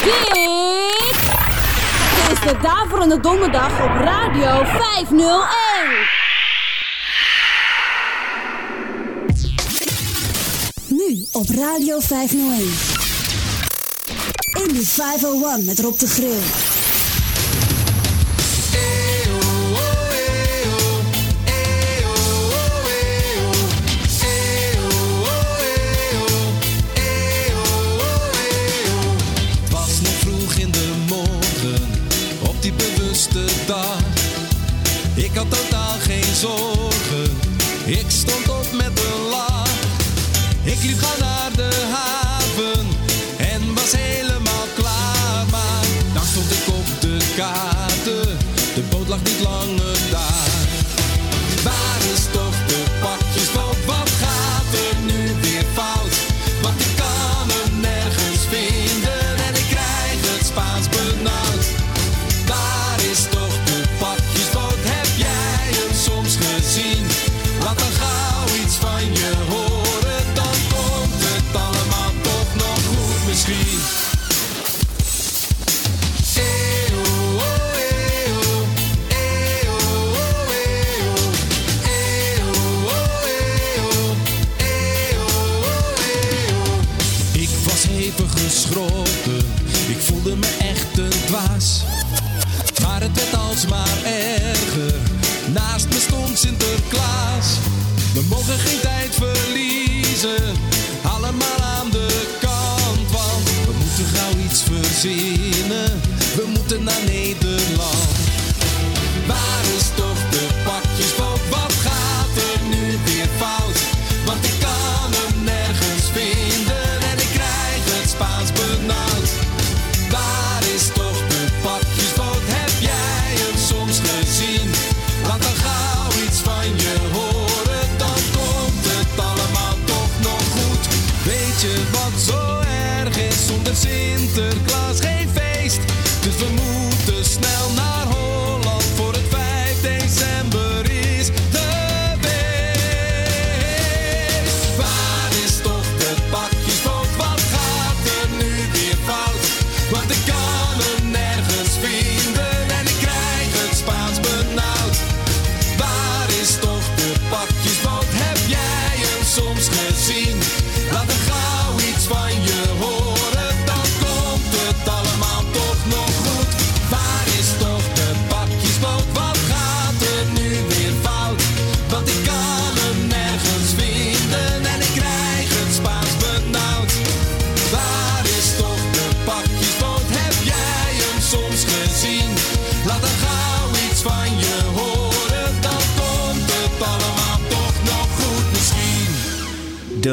Dit is de Daverende Donderdag op Radio 501. Nu op Radio 501. In de 501 met Rob de Grill. lag niet lang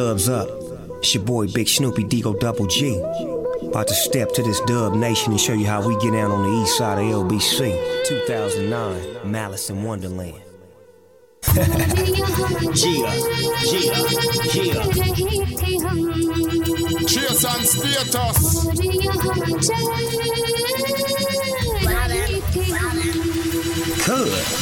dubs up. It's your boy Big Snoopy Digo Double G. About to step to this dub nation and show you how we get down on the east side of LBC. 2009, Malice in Wonderland. Gia, Gia, Gia. Cheers and status. Good.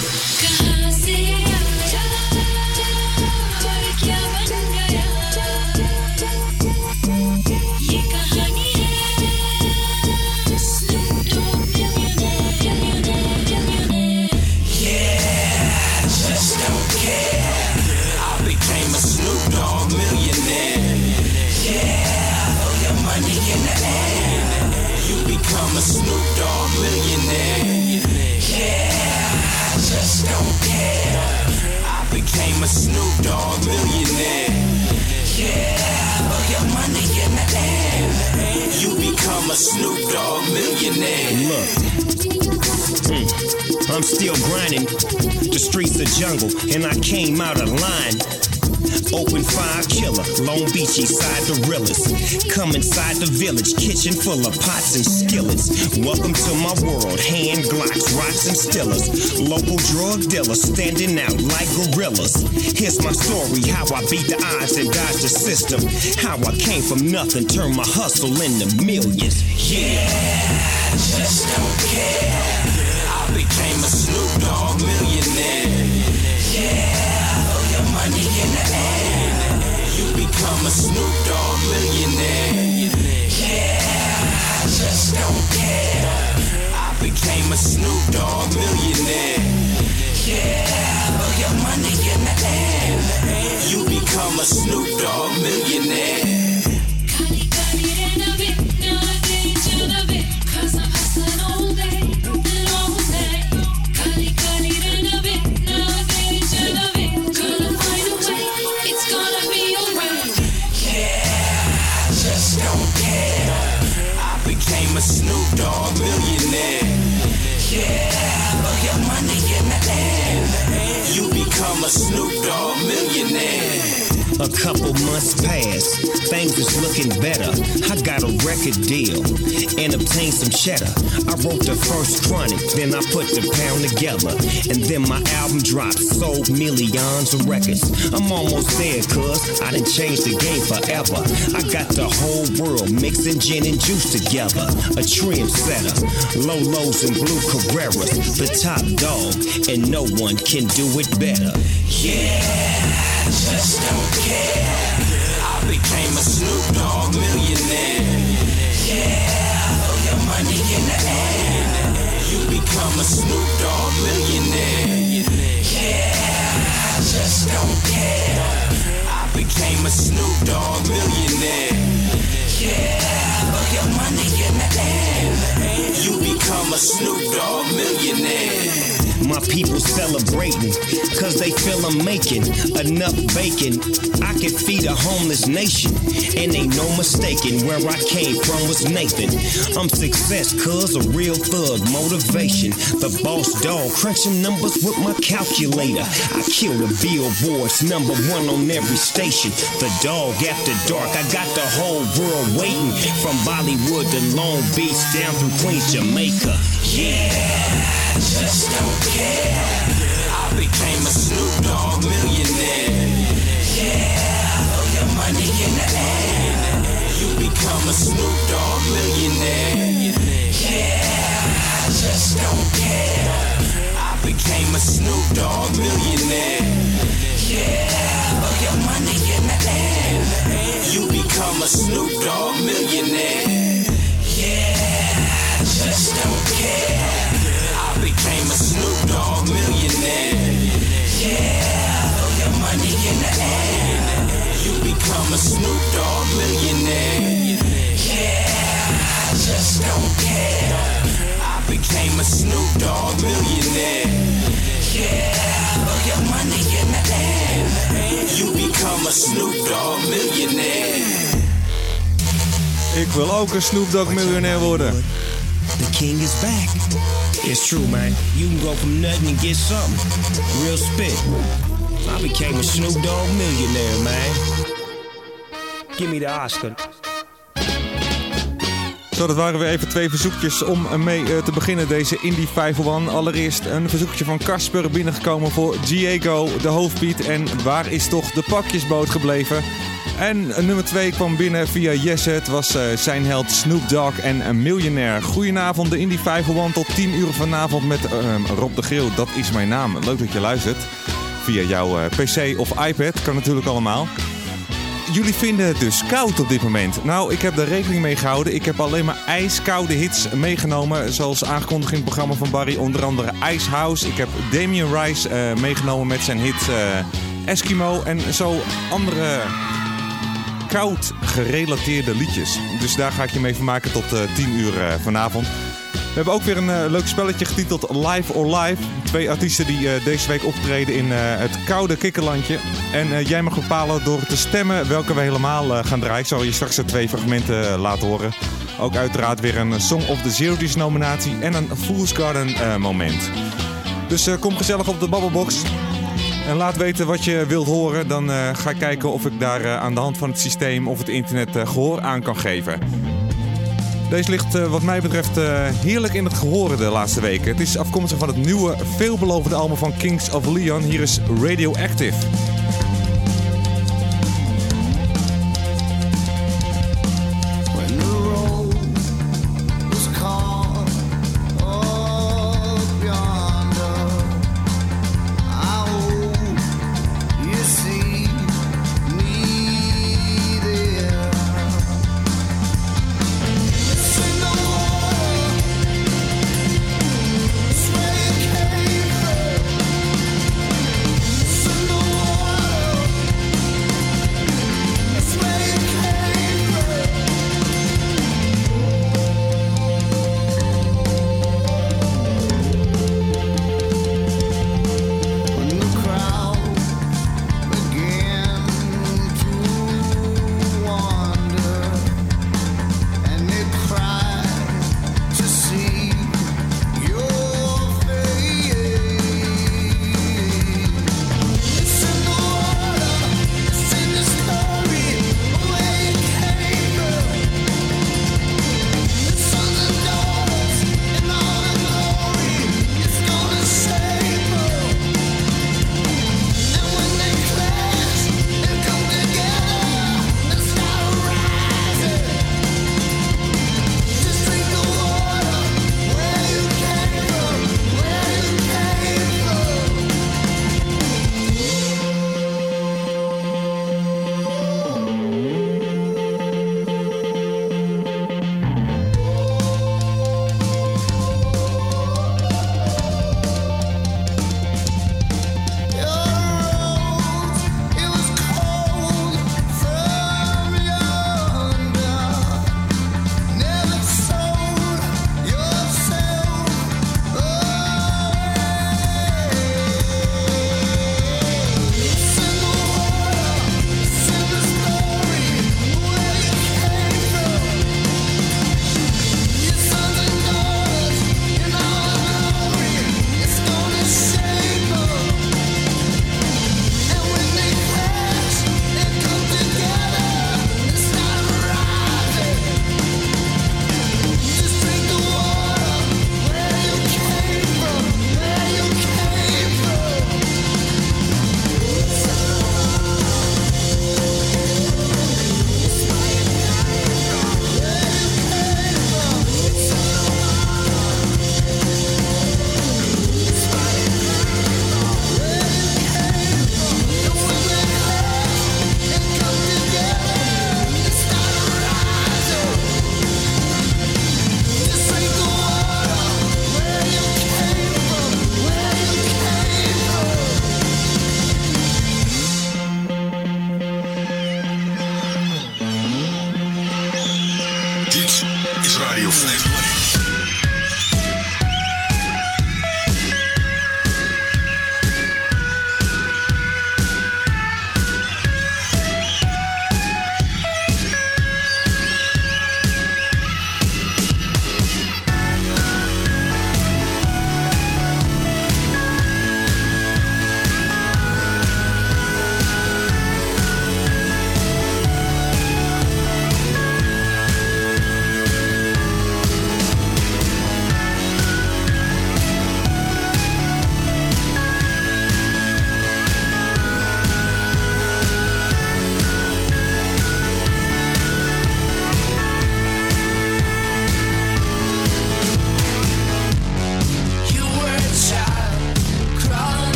village, kitchen full of pots and skillets. Welcome to my world, hand glocks, rocks and stillers. Local drug dealers standing out like gorillas. Here's my story, how I beat the odds and dodged the system. How I came from nothing, turned my hustle into millions. Yeah, I just don't care. I became a Snoop Dogg millionaire. Yeah, throw your money in the air. You become a Snoop Dogg millionaire don't care. I became a Snoop Dogg millionaire. Yeah, put your money in the air. You become a Snoop Dogg millionaire. A couple months passed, things was looking better. I got a record deal and obtained some cheddar. I wrote the first chronic, then I put the pound together. And then my album dropped, sold millions of records. I'm almost there, cuz I done changed the game forever. I got the whole world mixing gin and juice together. A trim setter, low lows and blue Carreras. The top dog, and no one can do it better. Yeah just don't care. I became a Snoop Dogg millionaire. Yeah, throw your money in the air. You become a Snoop Dogg millionaire. Yeah, I just don't care. I became a Snoop Dogg millionaire. Yeah, throw your money in the air. You become a Snoop Dogg millionaire. My people celebrating, cause they feel I'm making enough bacon. I can feed a homeless nation, and ain't no mistaking where I came from was Nathan. I'm success, cause a real thug motivation. The boss dog, crunching numbers with my calculator. I kill the billboards, number one on every station. The dog after dark, I got the whole world waiting. From Bollywood to Long Beach down through Queens, Jamaica. Yeah just don't care. I became a Snoop Dogg millionaire. Yeah, throw your money in the air. You become a Snoop Dogg millionaire. Yeah, I just don't care. I became a Snoop Dogg millionaire. Yeah, throw your money in the air. You become a Snoop Dogg millionaire. Millionaire. Yeah, I just don't care. I became a Snoop Dogg millionaire. Yeah, throw your money in the air. You become a Snoop Dogg millionaire. Ik wil ook een Snoop Dogg miljonair worden. The king is back. It's true, man. You can go from nothing and get something. Real spit. I became a Snoop Dogg millionaire, man. Me the Oscar. Zo, dat waren weer even twee verzoekjes om mee uh, te beginnen deze Indie 501. Allereerst een verzoekje van Casper binnengekomen voor Diego, de hoofdbeat. En waar is toch de pakjesboot gebleven? En nummer 2 kwam binnen via Jesse. Het was uh, zijn held Snoop Dogg en een miljonair. Goedenavond, de Indie 501 tot 10 uur vanavond met uh, Rob de Geel. Dat is mijn naam. Leuk dat je luistert. Via jouw PC of iPad. Kan natuurlijk allemaal. Jullie vinden het dus koud op dit moment. Nou, ik heb er rekening mee gehouden. Ik heb alleen maar ijskoude hits meegenomen. Zoals aangekondigd in het programma van Barry. Onder andere Ice House. Ik heb Damien Rice uh, meegenomen met zijn hit uh, Eskimo. En zo andere koud gerelateerde liedjes. Dus daar ga ik je mee vermaken tot uh, 10 uur vanavond. We hebben ook weer een uh, leuk spelletje getiteld Live or Live. Twee artiesten die uh, deze week optreden in uh, het koude kikkerlandje. En jij mag bepalen door te stemmen welke we helemaal gaan draaien. Ik zal je straks de twee fragmenten laten horen. Ook uiteraard weer een Song of the Zero's nominatie en een Fool's Garden moment. Dus kom gezellig op de Babbelbox. En laat weten wat je wilt horen. Dan ga ik kijken of ik daar aan de hand van het systeem of het internet gehoor aan kan geven. Deze ligt uh, wat mij betreft uh, heerlijk in het gehoren de laatste weken. Het is afkomstig van het nieuwe, veelbelovende album van Kings of Leon. Hier is Radioactive.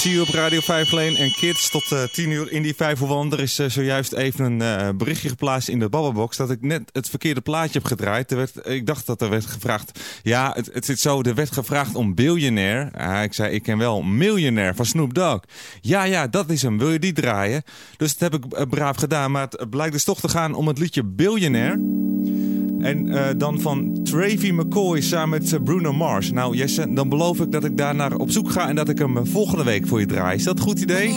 GMT op Radio 5 Leen en Kids tot uh, 10 uur in die 501. Er is uh, zojuist even een uh, berichtje geplaatst in de babbelbox dat ik net het verkeerde plaatje heb gedraaid. Er werd, ik dacht dat er werd gevraagd, ja het, het zit zo, er werd gevraagd om biljonair. ik zei ik ken wel miljonair van Snoop Dogg. Ja ja, dat is hem, wil je die draaien? Dus dat heb ik braaf gedaan, maar het blijkt dus toch te gaan om het liedje Billionaire. En uh, dan van Travie McCoy samen met uh, Bruno Mars. Nou Jesse, dan beloof ik dat ik daar naar op zoek ga en dat ik hem volgende week voor je draai. Is dat een goed idee?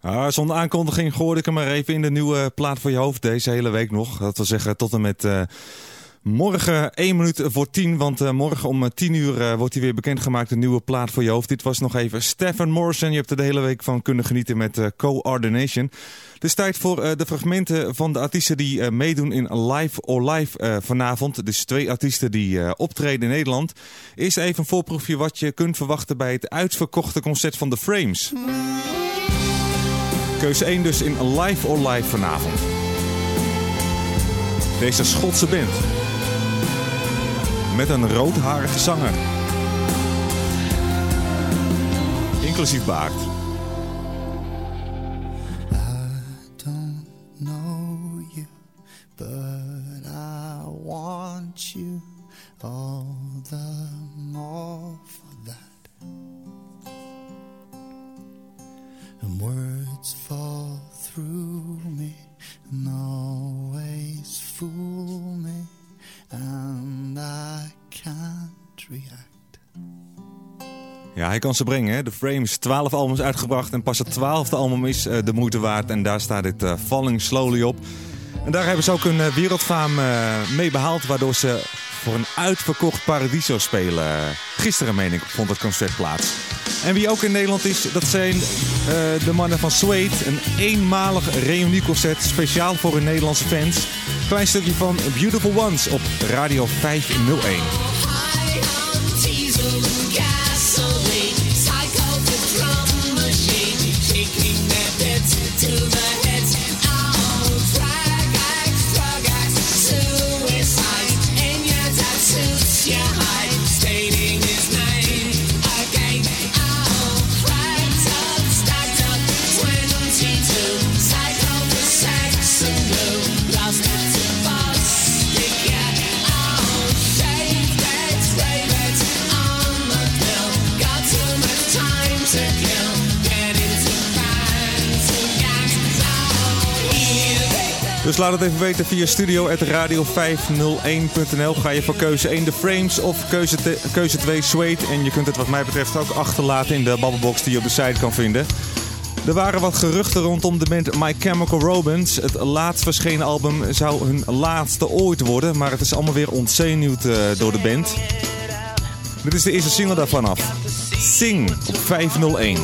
Ah, zonder aankondiging gooide ik hem maar even in de nieuwe plaat voor je hoofd deze hele week nog. Dat wil zeggen tot en met eh, morgen 1 minuut voor 10. Want eh, morgen om eh, 10 uur eh, wordt hij weer bekendgemaakt, de nieuwe plaat voor je hoofd. Dit was nog even Stefan Morrison. Je hebt er de hele week van kunnen genieten met Coordination. Het is tijd voor de fragmenten van de artiesten die meedoen in Live or Live vanavond. Dus twee artiesten die optreden in Nederland. Eerst even een voorproefje wat je kunt verwachten bij het uitverkochte concert van The Frames. Keuze 1 dus in Live or Live vanavond. Deze Schotse band. Met een roodharige zanger. Inclusief baard. for words fall through me always fool me, and I can't react. Ja, hij kan ze brengen. De Frames, 12 albums uitgebracht. En pas het twaalfde album is eh, de moeite waard. En daar staat dit eh, Falling Slowly op. En daar hebben ze ook een eh, wereldfaam mee behaald. Waardoor ze voor een uitverkocht Paradiso spelen. Gisteren, meen ik, vond het concert plaats. En wie ook in Nederland is, dat zijn eh, de mannen van Sweet. Een eenmalig reunieconcert speciaal voor hun Nederlandse fans. Klein stukje van Beautiful Ones op Radio 501. Dus laat het even weten via studio.radio501.nl. Ga je voor keuze 1 de frames of keuze, keuze 2 Suede. En je kunt het wat mij betreft ook achterlaten in de babbelbox die je op de site kan vinden. Er waren wat geruchten rondom de band My Chemical Romance. Het laatst verschenen album zou hun laatste ooit worden, maar het is allemaal weer ontzenuwd eh, door de band. Dit is de eerste single daarvan af. Sing op 501.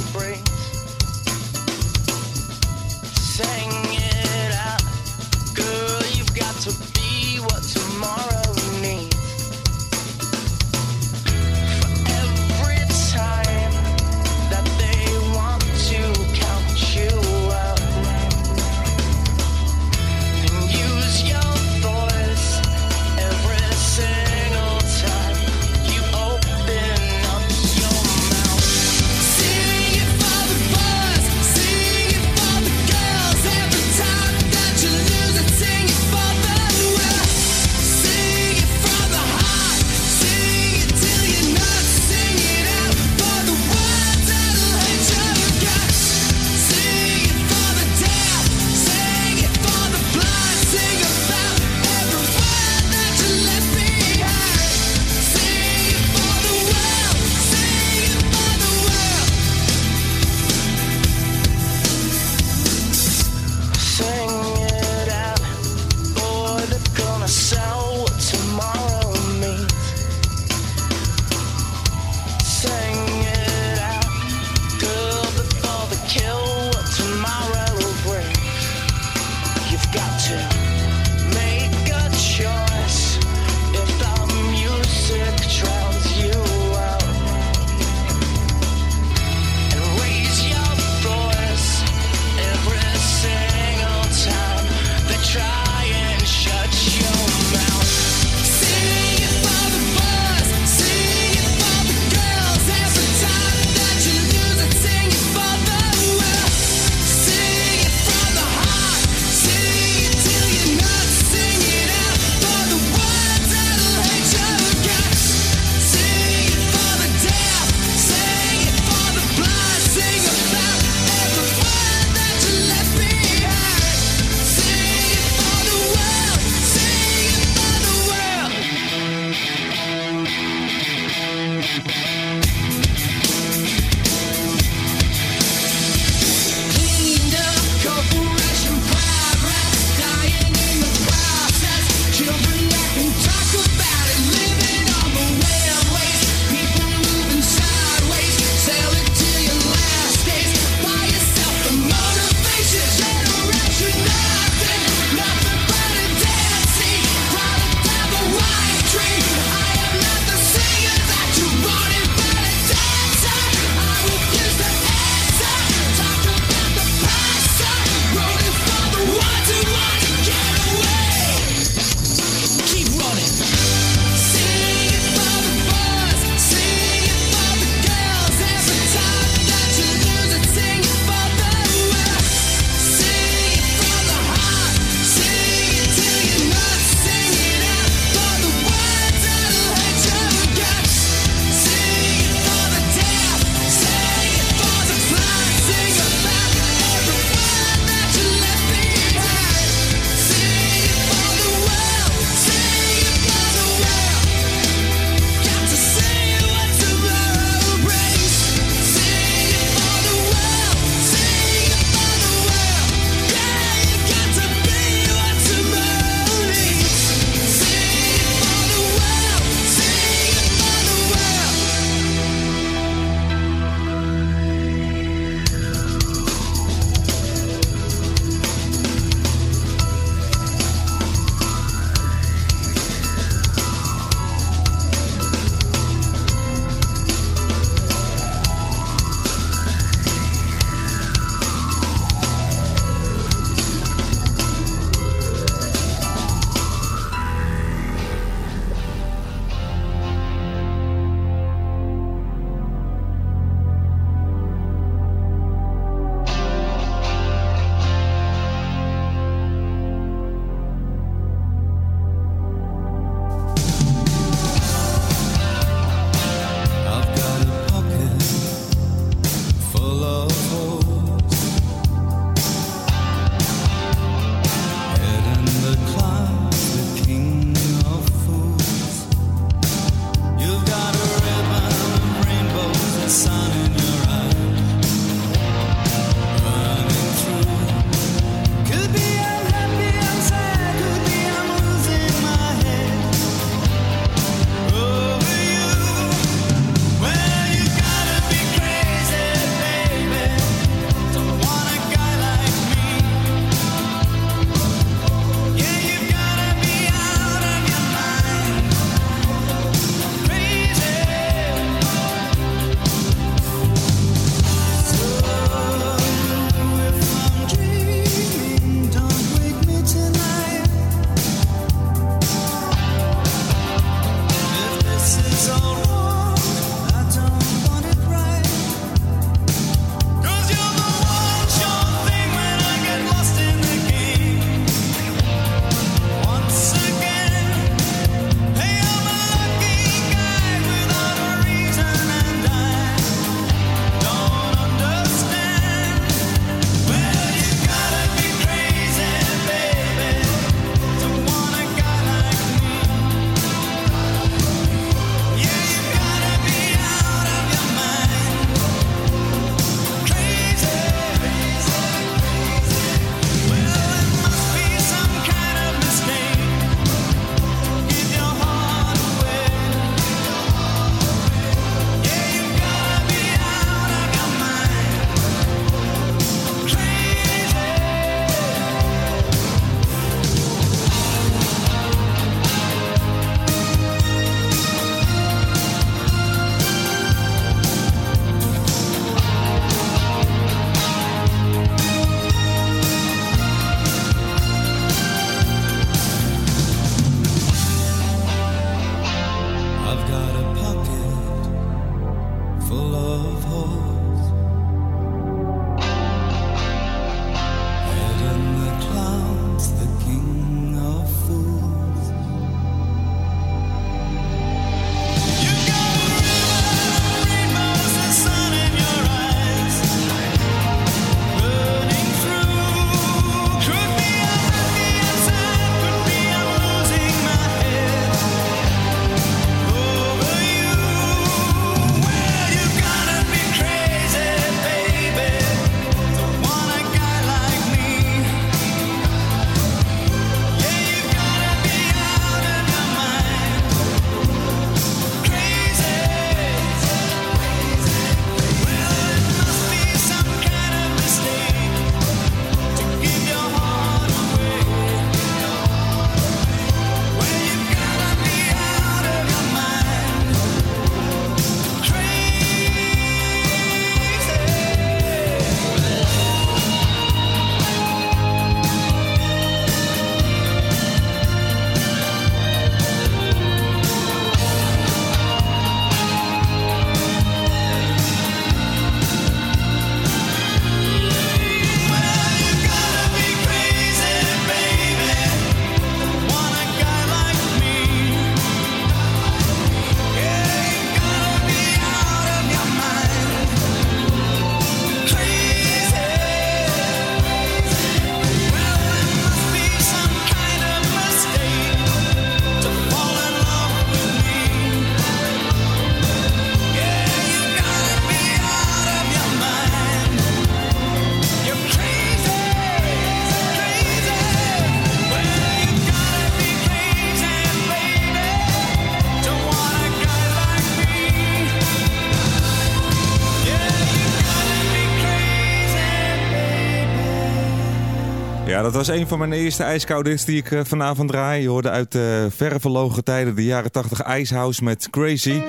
Dat was een van mijn eerste ijskoude hits die ik eh, vanavond draai. Je hoorde uit de verre verlogen tijden de jaren 80 Icehouse met Crazy.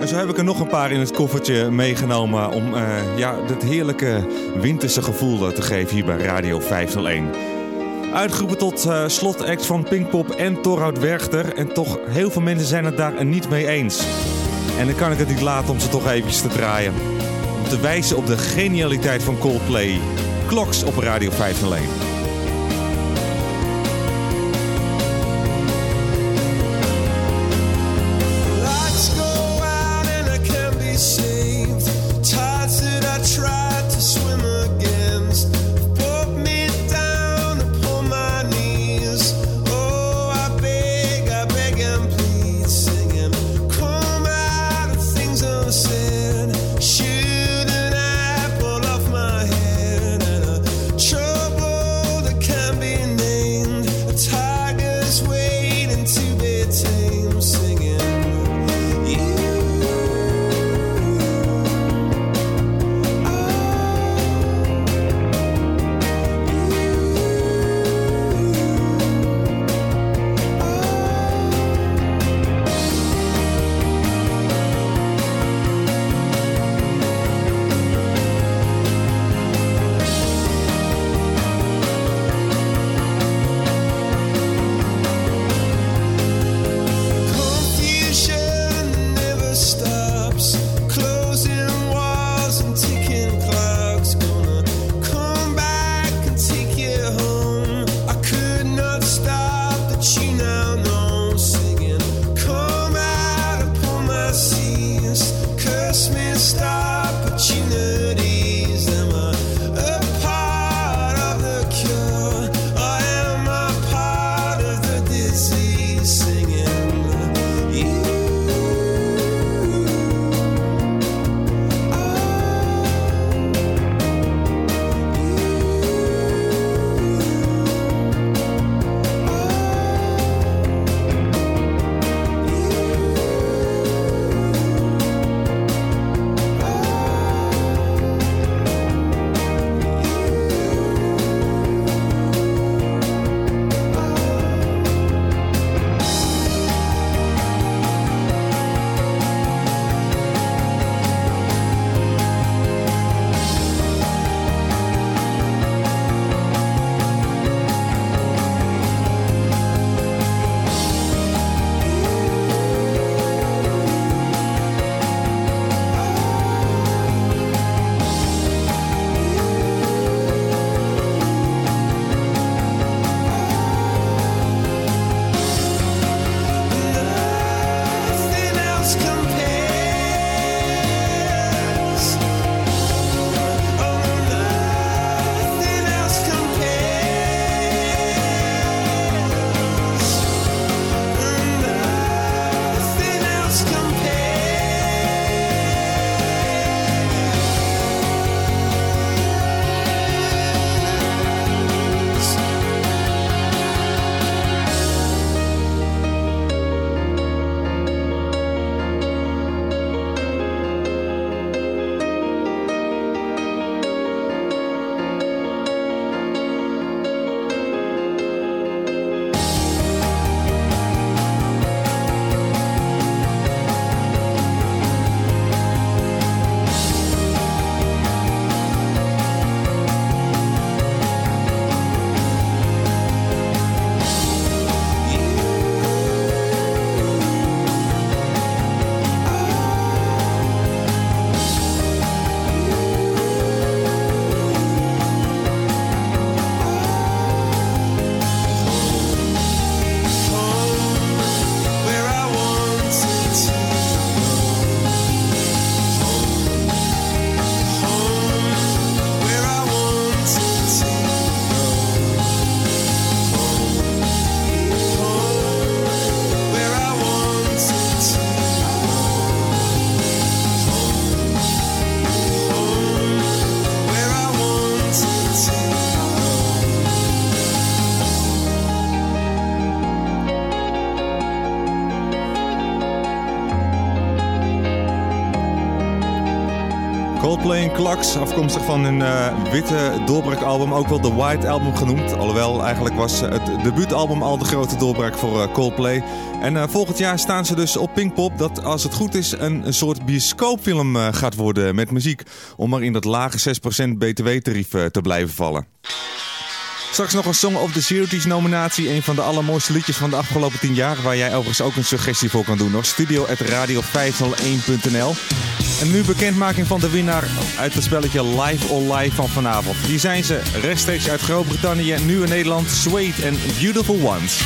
En zo heb ik er nog een paar in het koffertje meegenomen om eh, ja, dat heerlijke winterse gevoel eh, te geven hier bij Radio 501. Uitgeroepen tot eh slotact van Pinkpop en Torhout Werchter. En toch, heel veel mensen zijn het daar niet mee eens. En dan kan ik het niet laten om ze toch eventjes te draaien. Om te wijzen op de genialiteit van Coldplay. Kloks op Radio 501. Klax, afkomstig van hun eh, witte doorbraakalbum, ook wel de White Album genoemd. Alhoewel, eigenlijk was het debuutalbum al de grote doorbraak voor eh, Coldplay. En eh, volgend jaar staan ze dus op Pinkpop, dat als het goed is een, een soort bioscoopfilm gaat worden met muziek. Om maar in dat lage 6% btw-tarief te blijven vallen. Straks nog een Song of the Series nominatie. Een van de allermooiste liedjes van de afgelopen 10 jaar. Waar jij overigens ook een suggestie voor kan doen. Nog studio.radio501.nl En nu bekendmaking van de winnaar uit het spelletje Live or Live van vanavond. Hier zijn ze rechtstreeks uit Groot-Brittannië. Nu in Nederland. Suede en Beautiful Ones.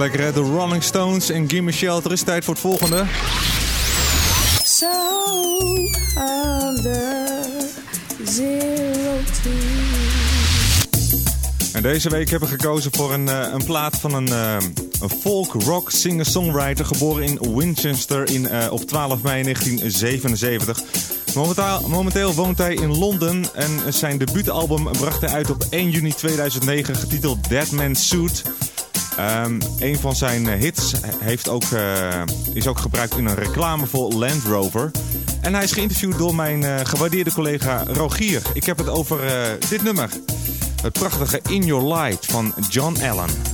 Lekker hè. De Rolling Stones en Gimme Shelter is tijd voor het volgende. The zero two. En deze week hebben we gekozen voor een, eh, een plaat van een, eh, een folk rock singer-songwriter geboren in Winchester in, eh, op 12 mei 1977. Momenteel, momenteel woont hij in Londen en zijn debuutalbum bracht hij uit op 1 juni 2009 getiteld Dead Man's Suit. Ehm, een van zijn eh, hits heeft ook, eh, is ook gebruikt in een reclame voor Land Rover. En hij is geïnterviewd door mijn eh, gewaardeerde collega Rogier. Ik heb het over dit nummer. Het prachtige In Your Light van John Allen.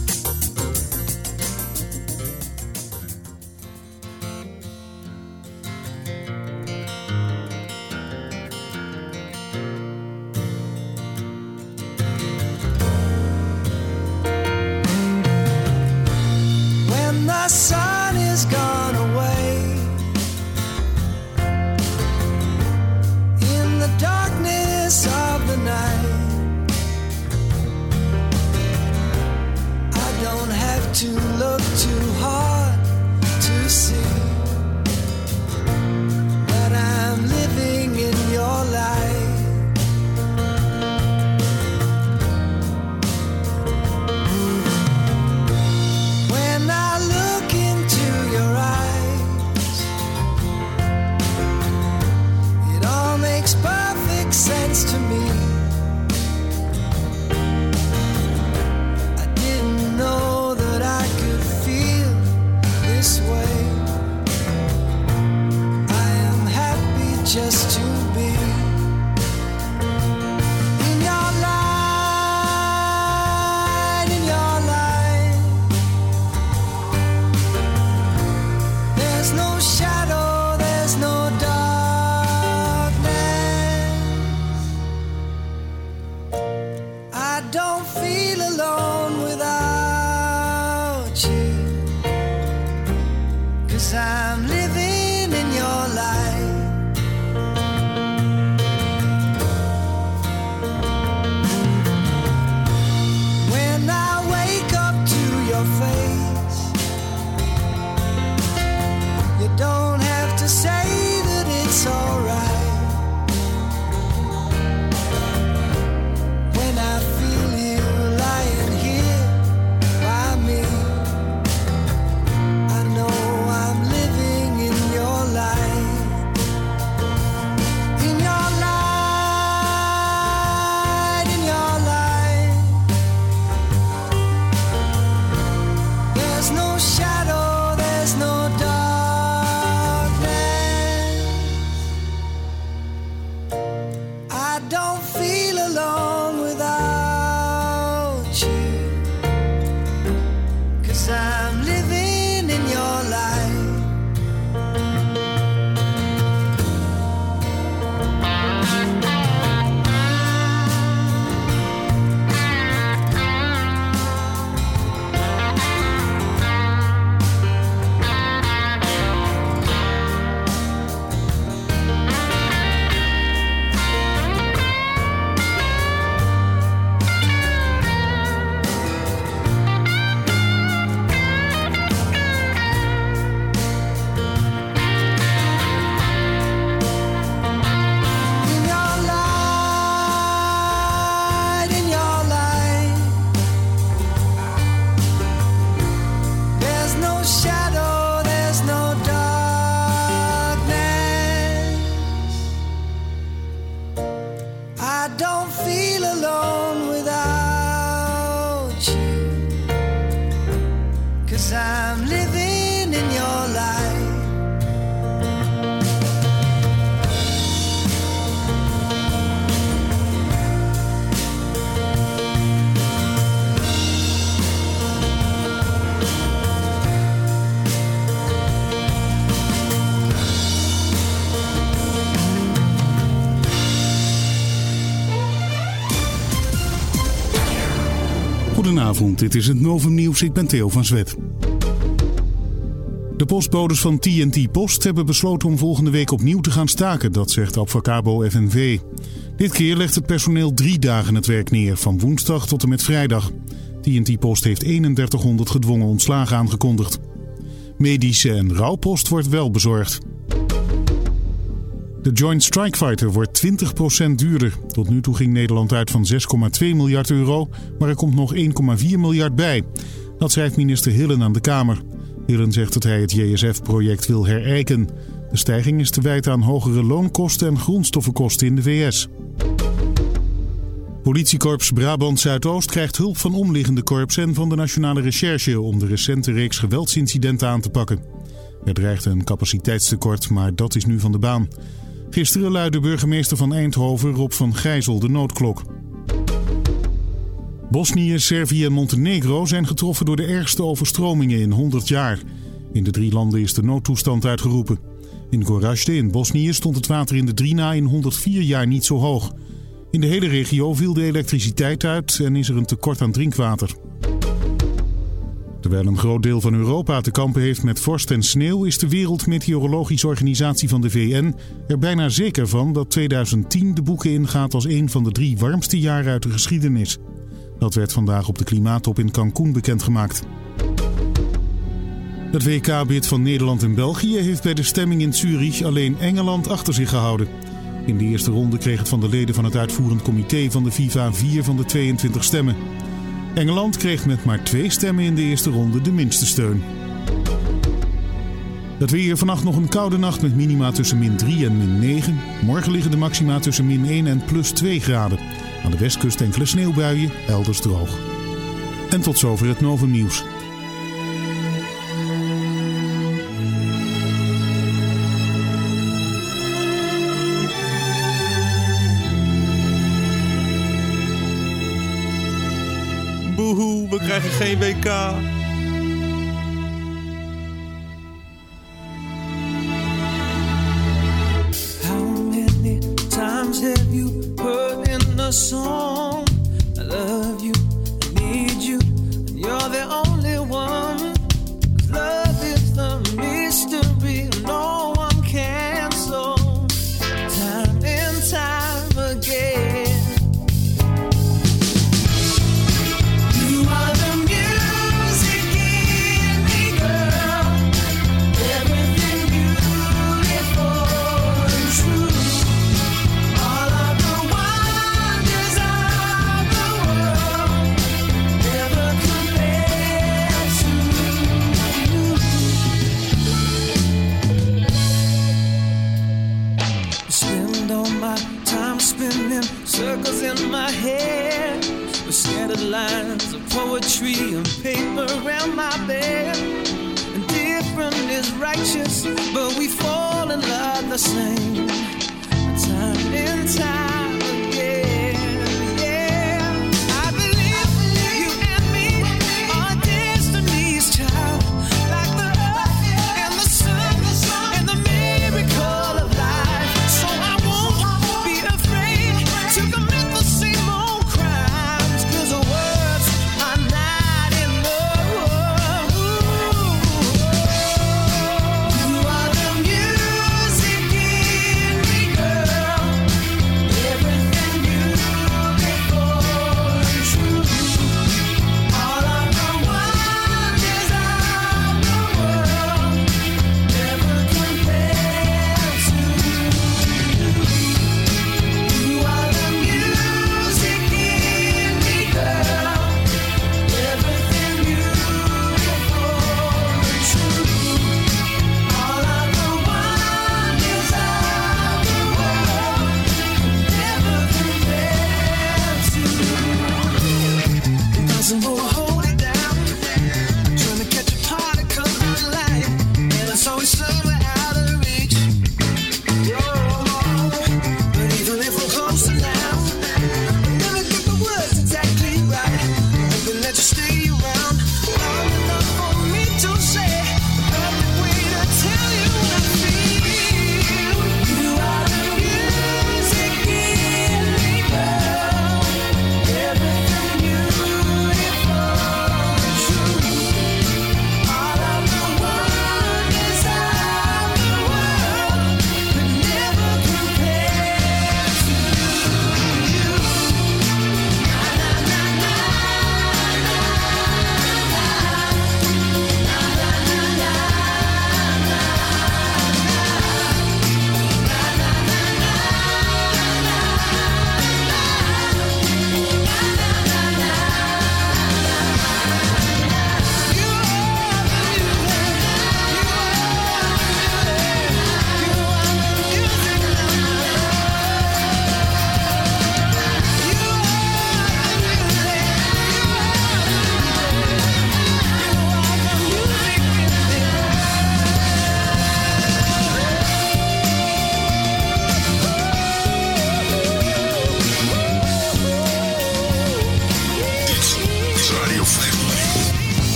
Dit is het Novum Nieuws. Ik ben Theo van Zwet. De postbodes van TNT Post hebben besloten om volgende week opnieuw te gaan staken, dat zegt Advocabo FNV. Dit keer legt het personeel drie dagen het werk neer, van woensdag tot en met vrijdag. TNT Post heeft 3100 gedwongen ontslagen aangekondigd. Medische en rouwpost wordt wel bezorgd. De Joint Strike Fighter wordt 20% duurder. Tot nu toe ging Nederland uit van 6,2 miljard euro, maar er komt nog 1,4 miljard bij. Dat schrijft minister Hillen aan de Kamer. Hillen zegt dat hij het JSF-project wil herijken. De stijging is te wijten aan hogere loonkosten en grondstoffenkosten in de VS. Politiekorps Brabant Zuidoost krijgt hulp van omliggende korps en van de Nationale Recherche om de recente reeks geweldsincidenten aan te pakken. Er dreigde een capaciteitstekort, maar dat is nu van de baan. Gisteren luidde burgemeester van Eindhoven Rob van Gijzel de noodklok. Bosnië, Servië en Montenegro zijn getroffen door de ergste overstromingen in 100 jaar. In de drie landen is de noodtoestand uitgeroepen. In Gorazde in Bosnië stond het water in de Drina in 104 jaar niet zo hoog. In de hele regio viel de elektriciteit uit en is er een tekort aan drinkwater. Terwijl een groot deel van Europa te kampen heeft met vorst en sneeuw, is de Wereldmeteorologische Organisatie van de VN er bijna zeker van dat 2010 de boeken ingaat als een van de drie warmste jaren uit de geschiedenis. Dat werd vandaag op de klimaattop in Cancún bekendgemaakt. Het WK-bid van Nederland en België heeft bij de stemming in Zurich alleen Engeland achter zich gehouden. In de eerste ronde kreeg het van de leden van het uitvoerend comité van de FIFA 4 van de 22 stemmen. Engeland kreeg met maar twee stemmen in de eerste ronde de minste steun. Het weer vannacht nog een koude nacht met minima tussen min 3 en min 9. Morgen liggen de maxima tussen min 1 en plus 2 graden. Aan de westkust enkele sneeuwbuien, elders droog. En tot zover het Novum Nieuws. Geen WK.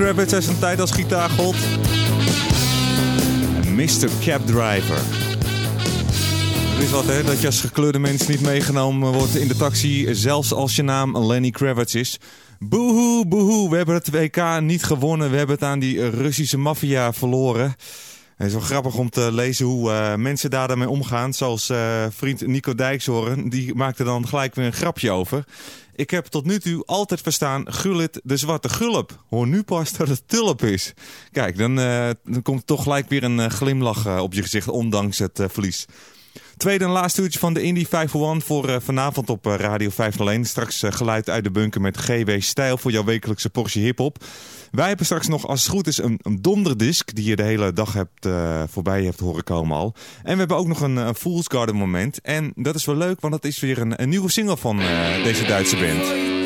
Kravitz heeft zijn tijd als gitaargod. En Mr. Cab Driver. Het is wat hè, dat je als gekleurde mens niet meegenomen wordt in de taxi, zelfs als je naam Lenny Kravitz is. Boehoe, boehoe, we hebben het WK niet gewonnen. We hebben het aan die Russische maffia verloren. Het is wel grappig om te lezen hoe eh, mensen daar daarmee omgaan. Zoals eh, vriend Nico Dijkshoorn, die maakte dan gelijk weer een grapje over. Ik heb tot nu toe altijd verstaan Gullit de zwarte gulp. Hoor nu pas dat het tulp is. Kijk, dan, eh, dan komt toch gelijk weer een eh, glimlach eh, op je gezicht, ondanks het verlies. Tweede en laatste uurtje van de Indie 501 voor vanavond op Radio 501. Straks geluid uit de bunker met GW Stijl voor jouw wekelijkse Porsche hiphop. Wij hebben straks nog, als het goed is, een, een donderdisc die je de hele dag hebt, eh, voorbij hebt horen komen al. En we hebben ook nog een, een Fool's Garden moment. En dat is wel leuk, want dat is weer een, een nieuwe single van eh, deze Duitse band.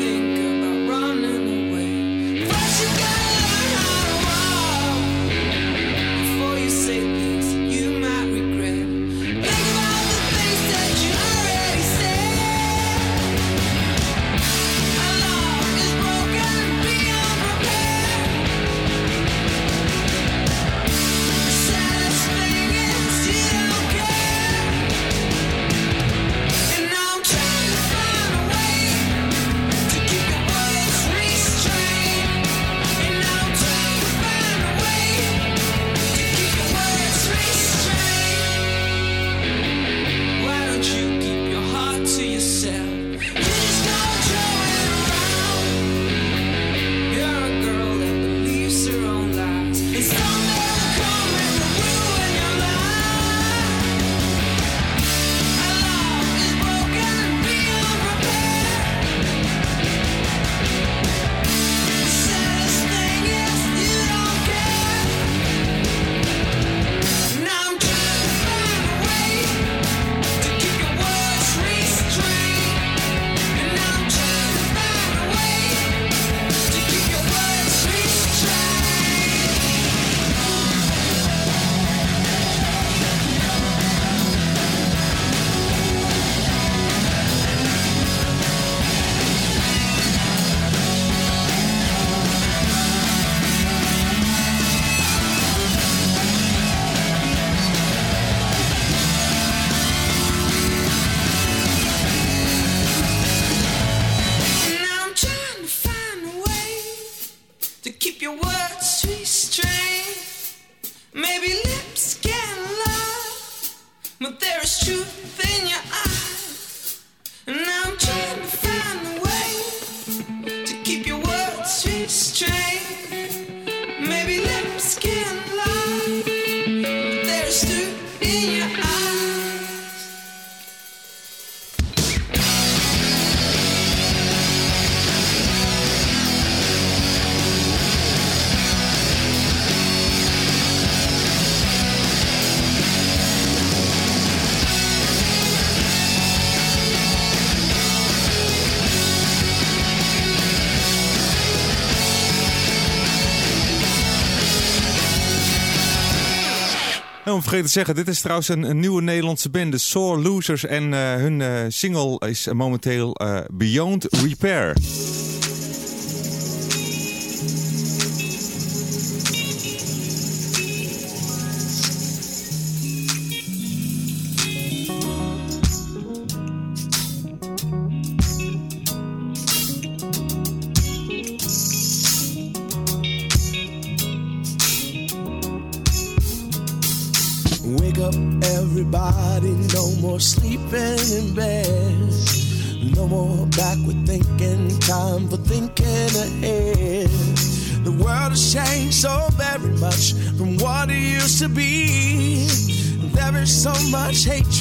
Vergeten te zeggen, dit is trouwens een, nieuwe Nederlandse band, de Sore Losers. En eh, hun eh, single is momenteel eh, Beyond Repair.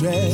treasure.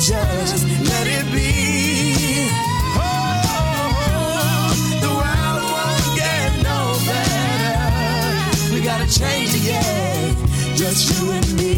Just let it be. Oh, the world won't get no better. We gotta change it, yeah, just you and me.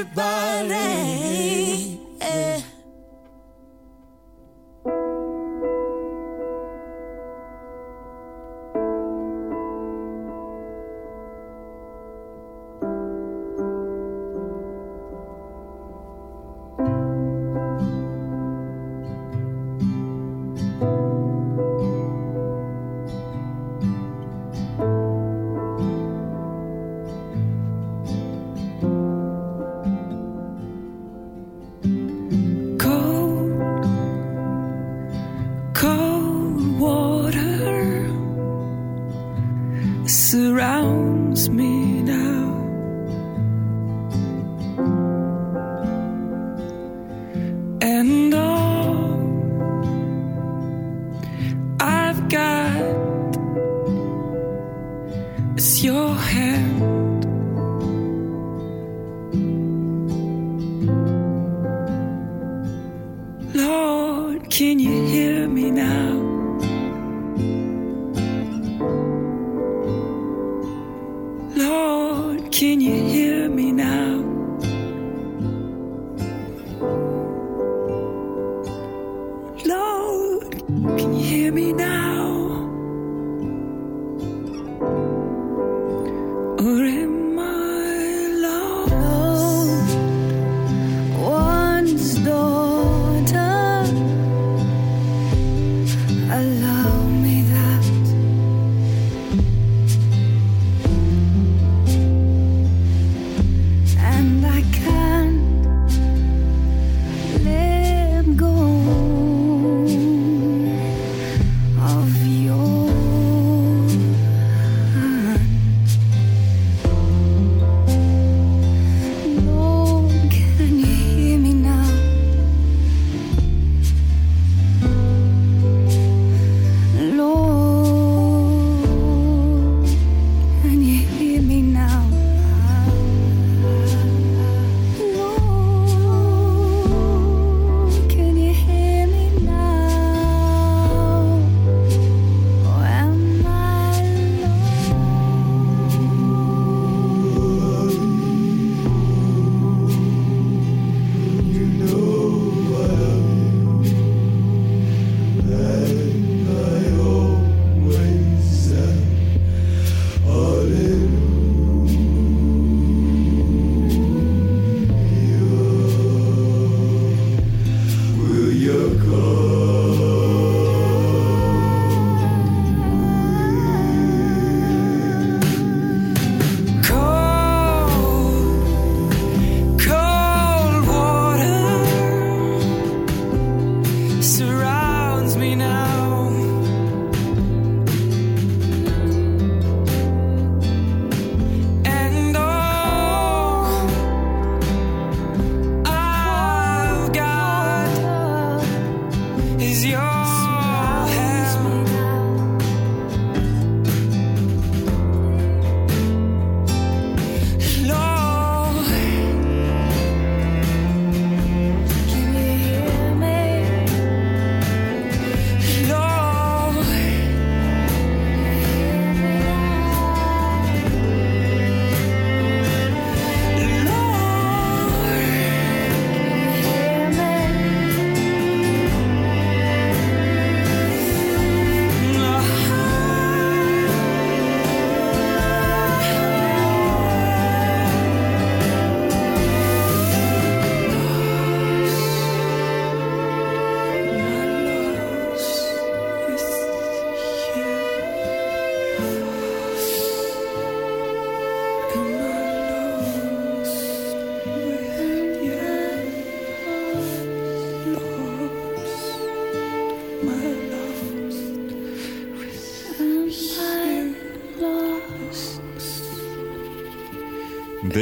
Everybody.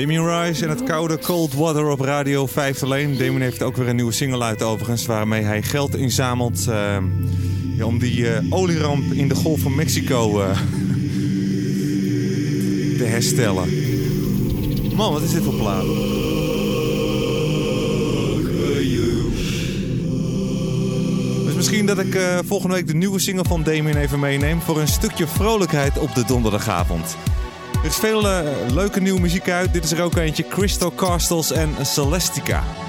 Damien Rice en het koude Cold Water op Radio 5 alleen. Damien heeft ook weer een nieuwe single uit overigens... waarmee hij geld inzamelt eh, om die eh, olieramp in de Golf van Mexico eh, te herstellen. Man, wat is dit voor plaat? Dus misschien dat ik volgende week de nieuwe single van Damien even meeneem... voor een stukje vrolijkheid op de donderdagavond. Er is veel eh, leuke nieuwe muziek uit. Dit is er ook eentje: Crystal Castles en Celestica.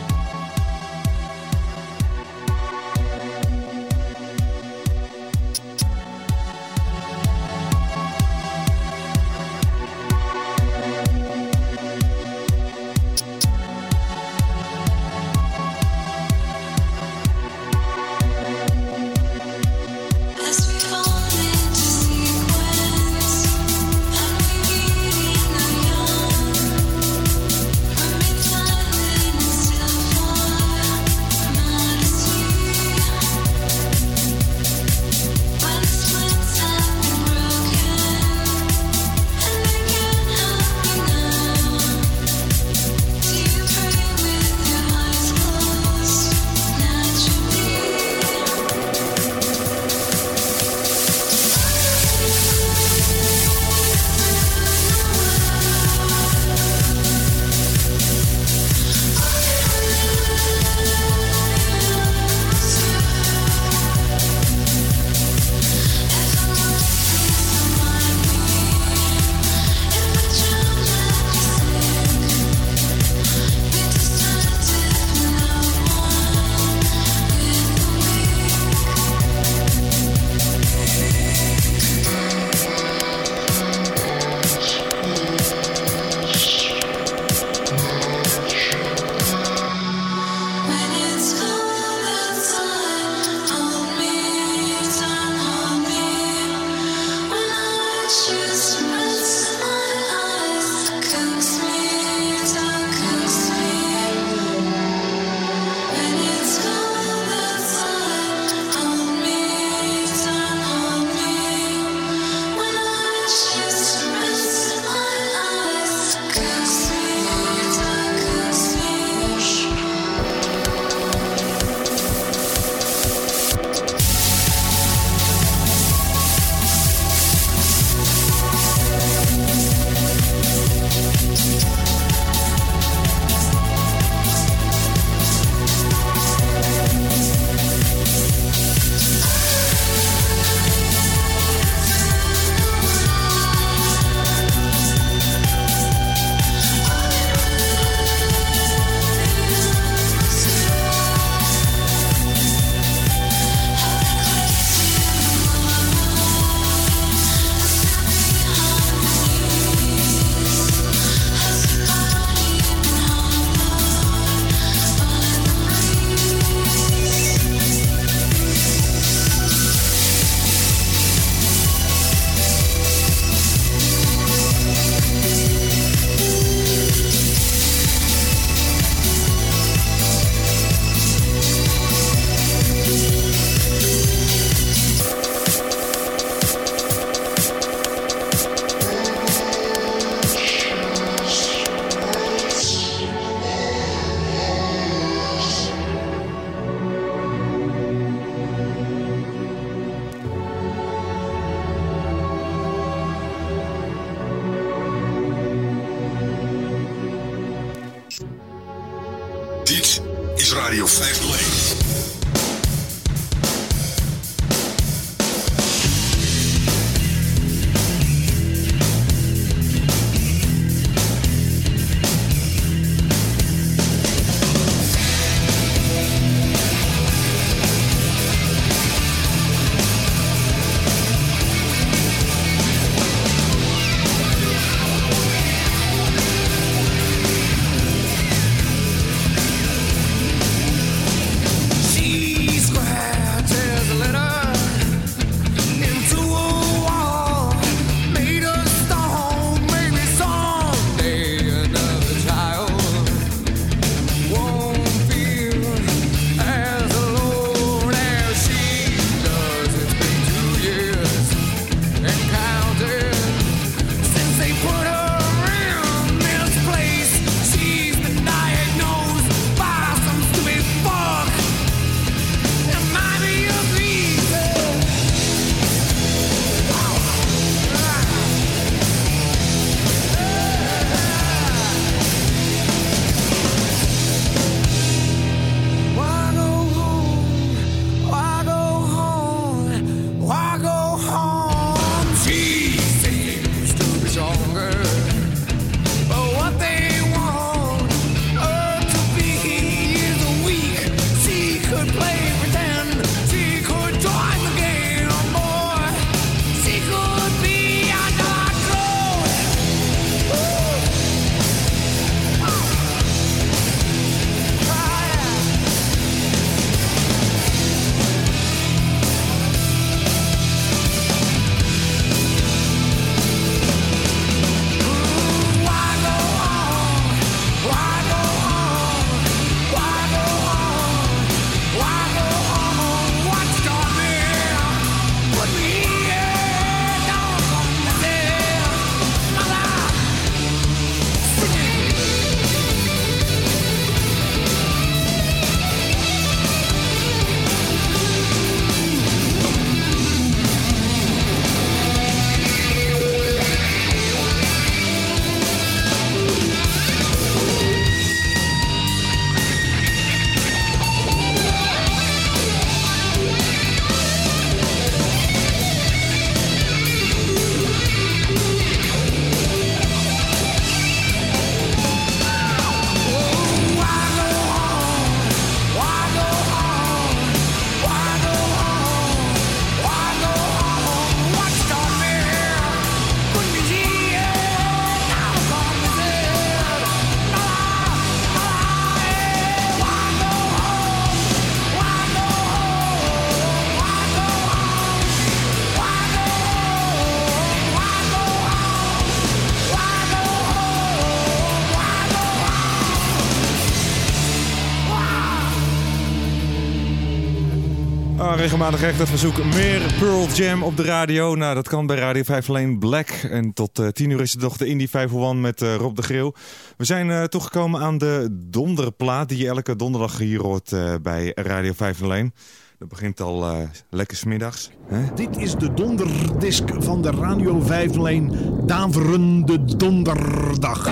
Regelmatig krijgt dat verzoek meer Pearl Jam op de radio. Nou, dat kan bij Radio 5 alleen Black. En tot eh 10 uur is het nog de Indie 501 met eh, Rob de Grill. We zijn eh, toegekomen aan de donderplaat die je elke donderdag hier hoort bij Radio 501. Dat begint al lekker smiddags. Hè? Dit is de donderdisk van de Radio 501 Daverende Donderdag.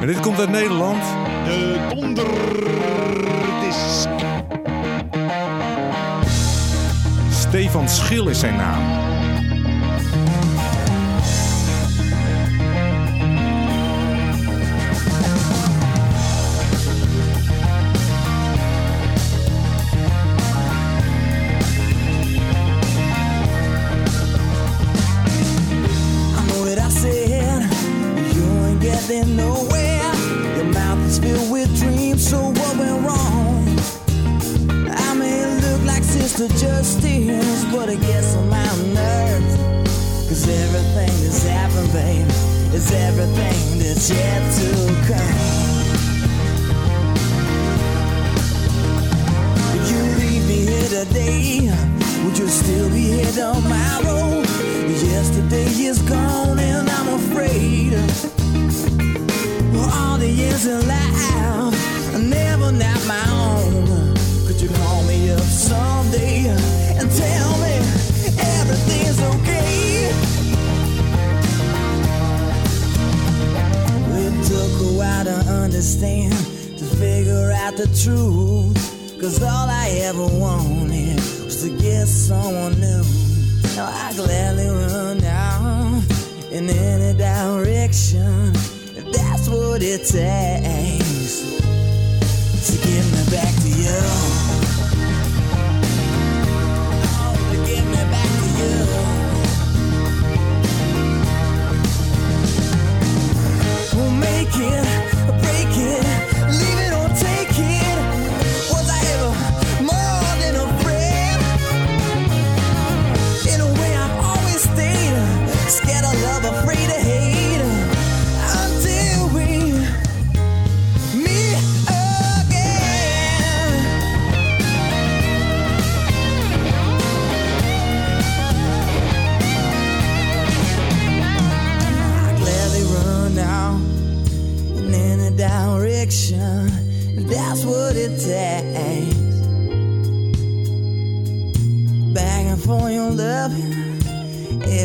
En dit komt uit Nederland. De donderdisk. Stefan Schil is zijn naam. I know that I said you ain't getting nowhere. Sister Justice, but it gets on my nerves. Cause everything that's happened, babe, is everything that's yet to come. If you leave me here today, would you still be here tomorrow? Yesterday is gone and I'm afraid well, all the years in life are never not my own. Someday and tell me everything's okay? It took a while to understand, to figure out the truth. Cause all I ever wanted was to get someone new. Now I gladly run down in any direction if that's what it takes to get me back to you. You.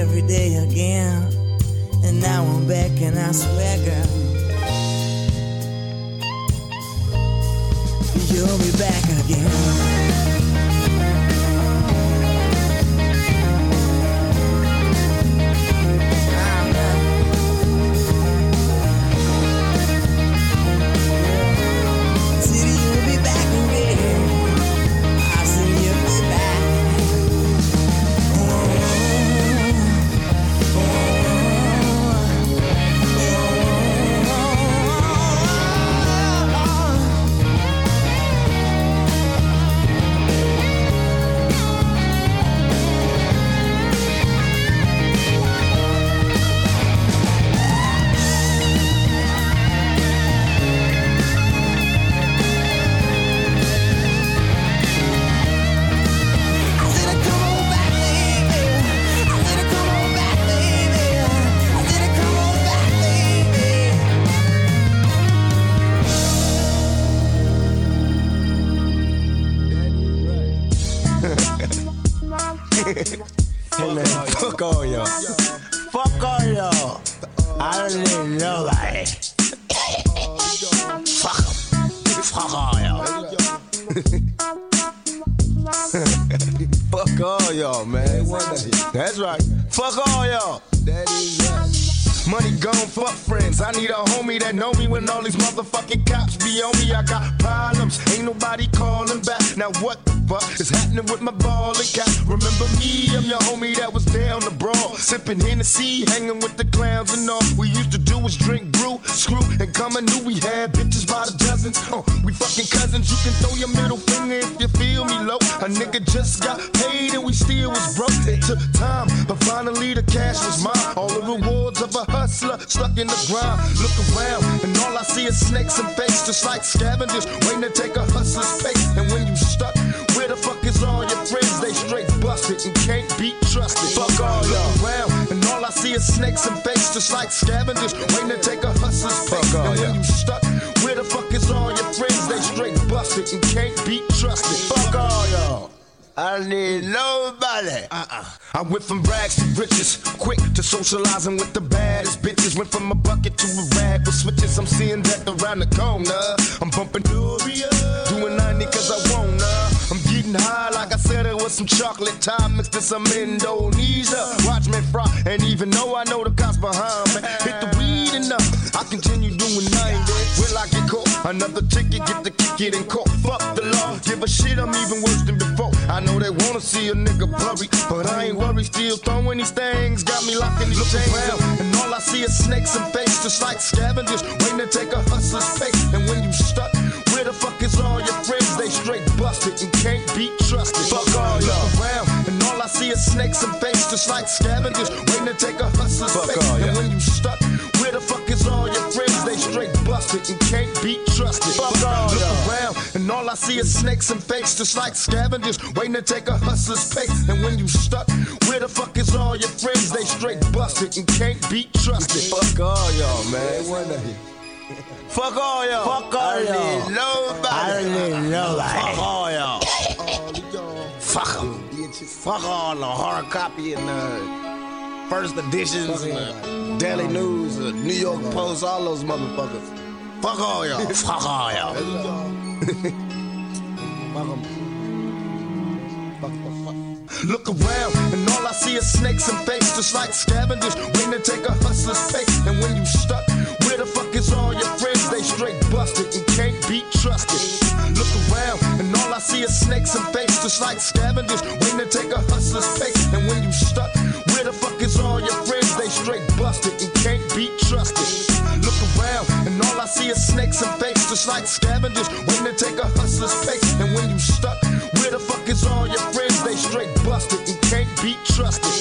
Every day again. And now I'm back and I swear, girl, you'll be back again. Hennessy, hanging with the clowns and all. We used used to do was drink brew, screw, and come and knew we had bitches by the dozens. Uh, we fucking cousins. You can throw your middle finger if you feel me low. A nigga just got paid and we still was broke. It took time, but finally the cash was mine. All the rewards of a hustler stuck in the grind. Look around, and all I see is snakes and fakes, just like scavengers waiting to take a hustler's pace. And when you stuck, where the fuck is all your friends? They straight busted and can't be trusted. Fuck all y'all around, and all I see is snakes and fakes, just like scavengers waiting to take a hustler's pace. And when you stuck, where the fuck is all your friends? They straight busted and can't be trusted. Fuck all y'all. I need nobody. Uh-uh. I went from rags to riches, quick to socializing with the baddest bitches. Went from a bucket to a rag with switches. I'm seeing that around the corner. I'm bumping Doria, doing 90 cause I wanna. Getting high like I said it was some chocolate time mixed in some Indonesia. Watch me fry, and even though I know the cops behind me, hit the weed enough. I continue doing 90. Will I get caught? Another ticket, get the kick it and caught. Fuck the law, give a shit, I'm even worse than before. I know they wanna see a nigga blurry, but I ain't worried. Still throwing these things, got me locked in these chains. Around, and all I see is snakes and fakes, just like scavengers, waiting to take a hustler's pace. And when you stuck, the fuck is all your friends? They straight busted and can't be trusted. Fuck all y'all around, and all I see is snakes and fakes, just like scavengers, waiting to take a hustler's Fuck pace. all And when you stuck, where the fuck is all your friends? They straight busted and can't be trusted. Fuck all Look around, and all I see is snakes and fakes, just like scavengers, waiting to take a hustler's pace. And when you stuck, where the fuck is all your friends? They straight busted and can't be trusted. Fuck all y'all, man. Fuck all y'all. Fuck all I y'all. need nobody. I don't need nobody. Fuck all y'all. Fuck them. Fuck all the hard copy and the first editions and the Daily News, the New York Post, all those motherfuckers. Fuck all y'all. Fuck all y'all. Fuck 'em. Look around, and all I see is snakes and fakes, just like scavengers, waiting to take a hustler's pace. And when you stuck, where the fuck is all your friends? They straight busted and can't be trusted. Look around, and all I see is snakes and fakes, just like scavengers, waiting to take a hustler's pace. And when you stuck, where the fuck is all your friends? They straight busted and can't be trusted. Look around, and all I see is snakes and fakes, just like scavengers, waiting to take a hustler's pace. And when you stuck, where the fuck is all your friends? They straight busted and can't be trusted.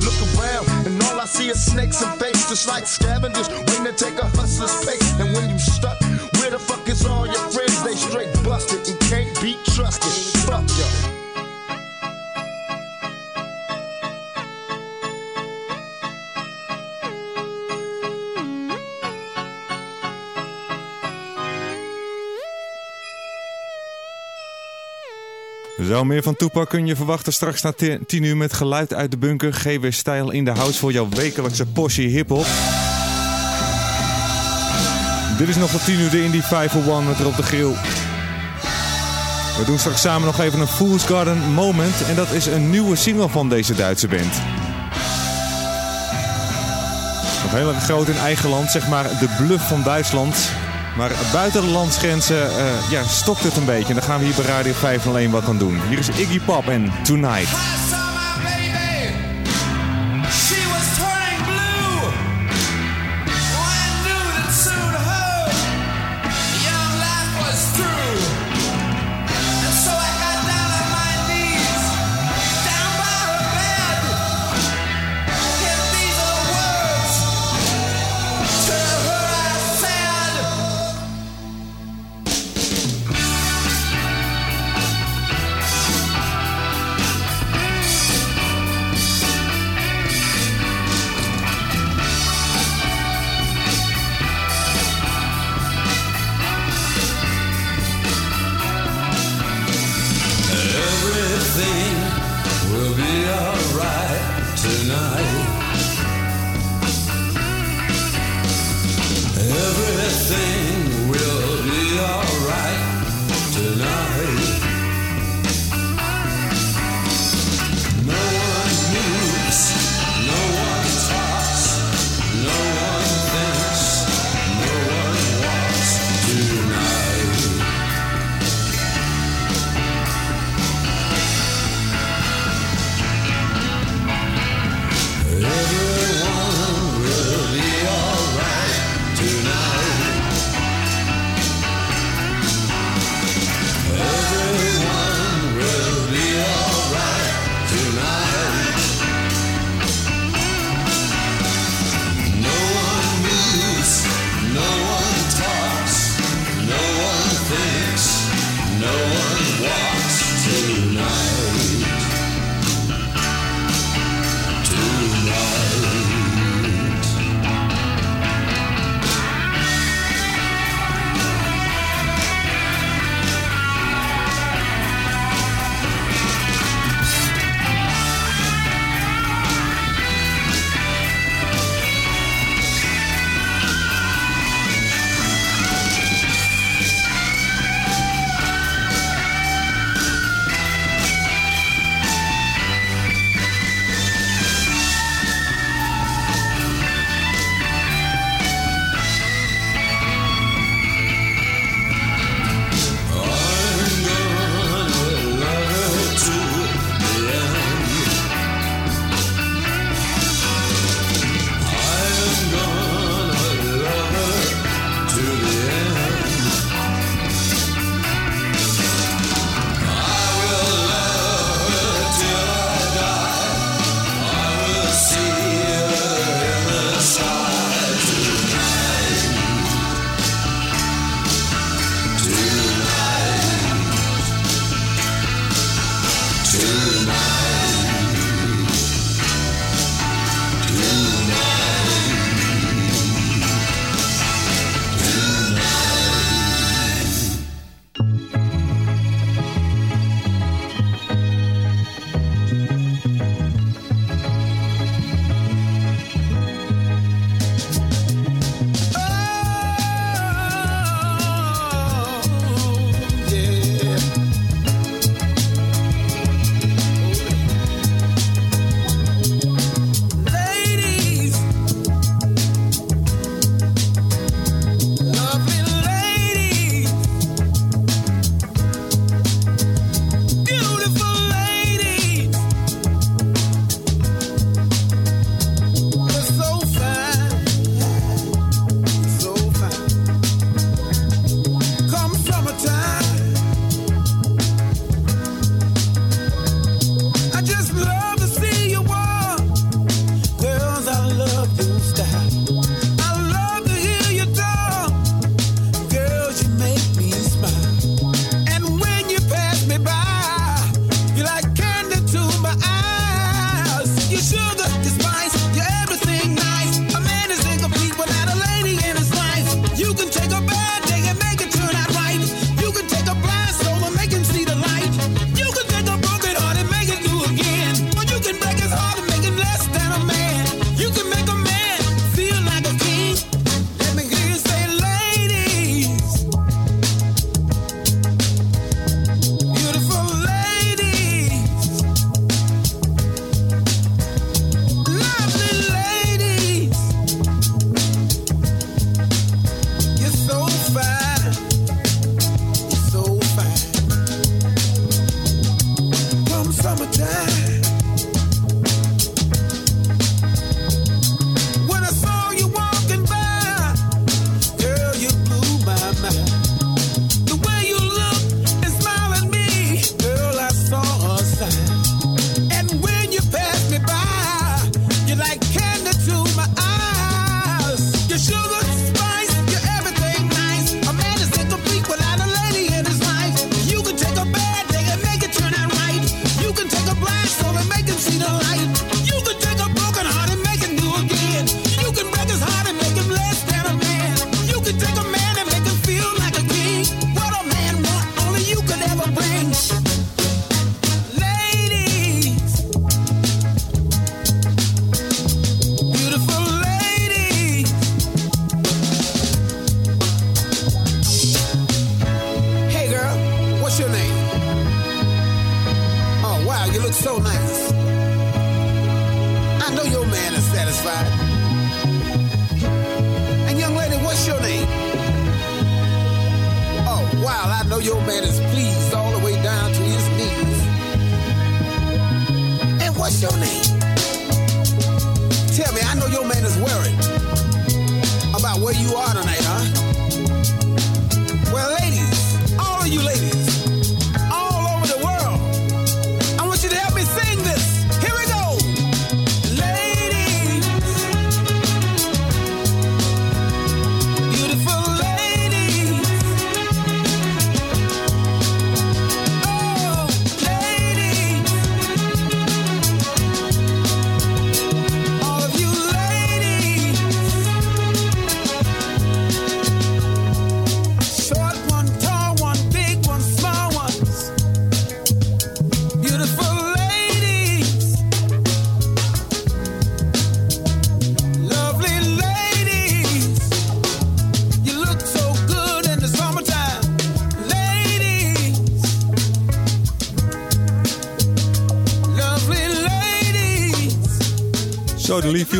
Look around, and all I see is snakes and fakes, just like scavengers, waiting to take a hustler's pace. And when you stuck, where the fuck is all your friends? They straight busted and can't be trusted. Fuck y'all. Zo, meer van Toepak kun je verwachten straks na 10 uur met geluid uit de bunker. GW Stijl in de house voor jouw wekelijkse portie hiphop. Dit is nog tot 10 uur de Indie 501 met erop de grill. We doen straks samen nog even een Fool's Garden moment. En dat is een nieuwe single van deze Duitse band. Nog heel erg groot in eigen land, zeg maar de bluff van Duitsland. Maar buiten de landsgrenzen eh, ja, stokt het een beetje. En daar gaan we hier bij Radio 501 wat aan doen. Hier is Iggy Pop en Tonight.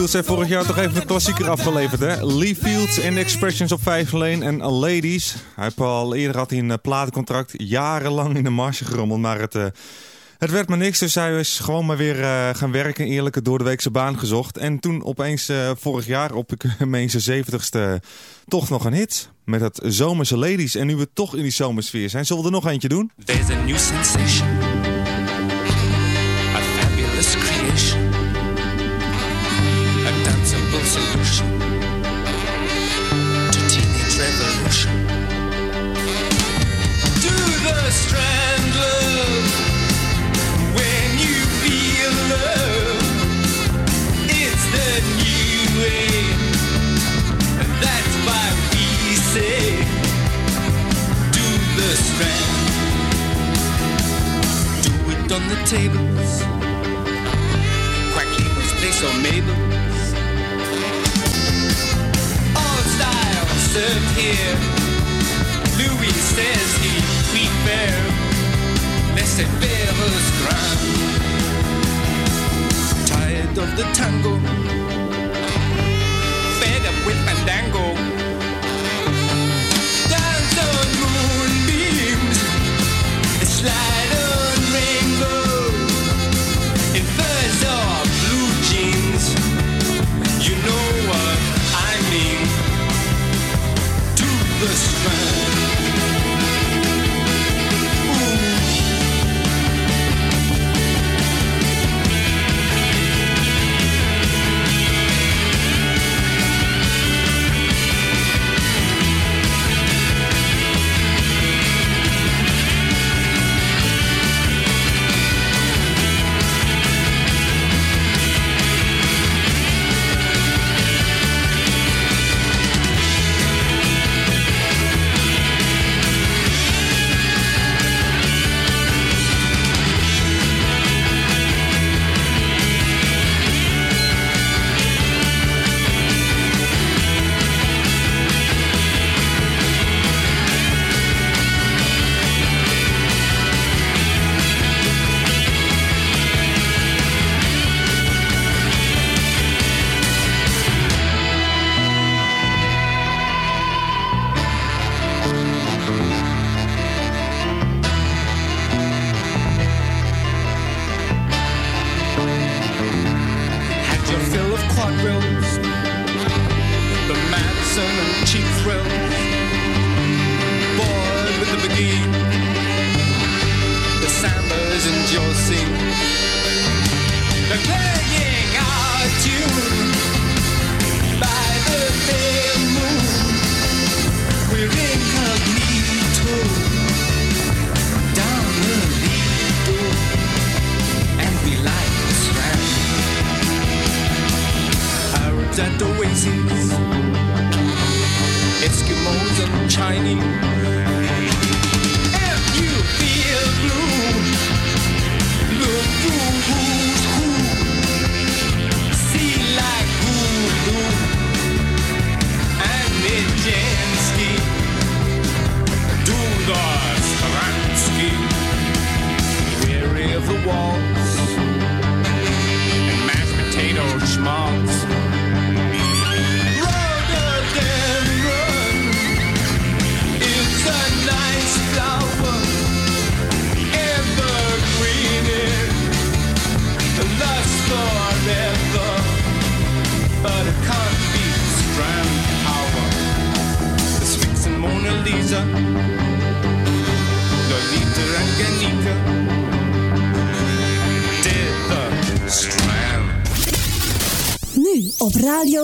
Fields heeft vorig jaar toch even een klassieker afgeleverd, hè? Lee Fields en Expressions op 5 Lane en Ladies. Hij al eerder had hij een eh, platencontract jarenlang in de marge gerommeld, maar het, eh, het werd maar niks. Dus hij is gewoon maar weer eh, gaan werken, eerlijke doordeweekse baan gezocht. En toen opeens vorig jaar op mijn 70ste, toch nog een hit met het Zomerse Ladies. En nu we toch in die zomersfeer zijn, zullen we er nog eentje doen? There's a new sensation. 这是么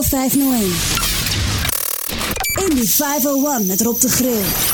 501. In die 501 met Rob de Grill.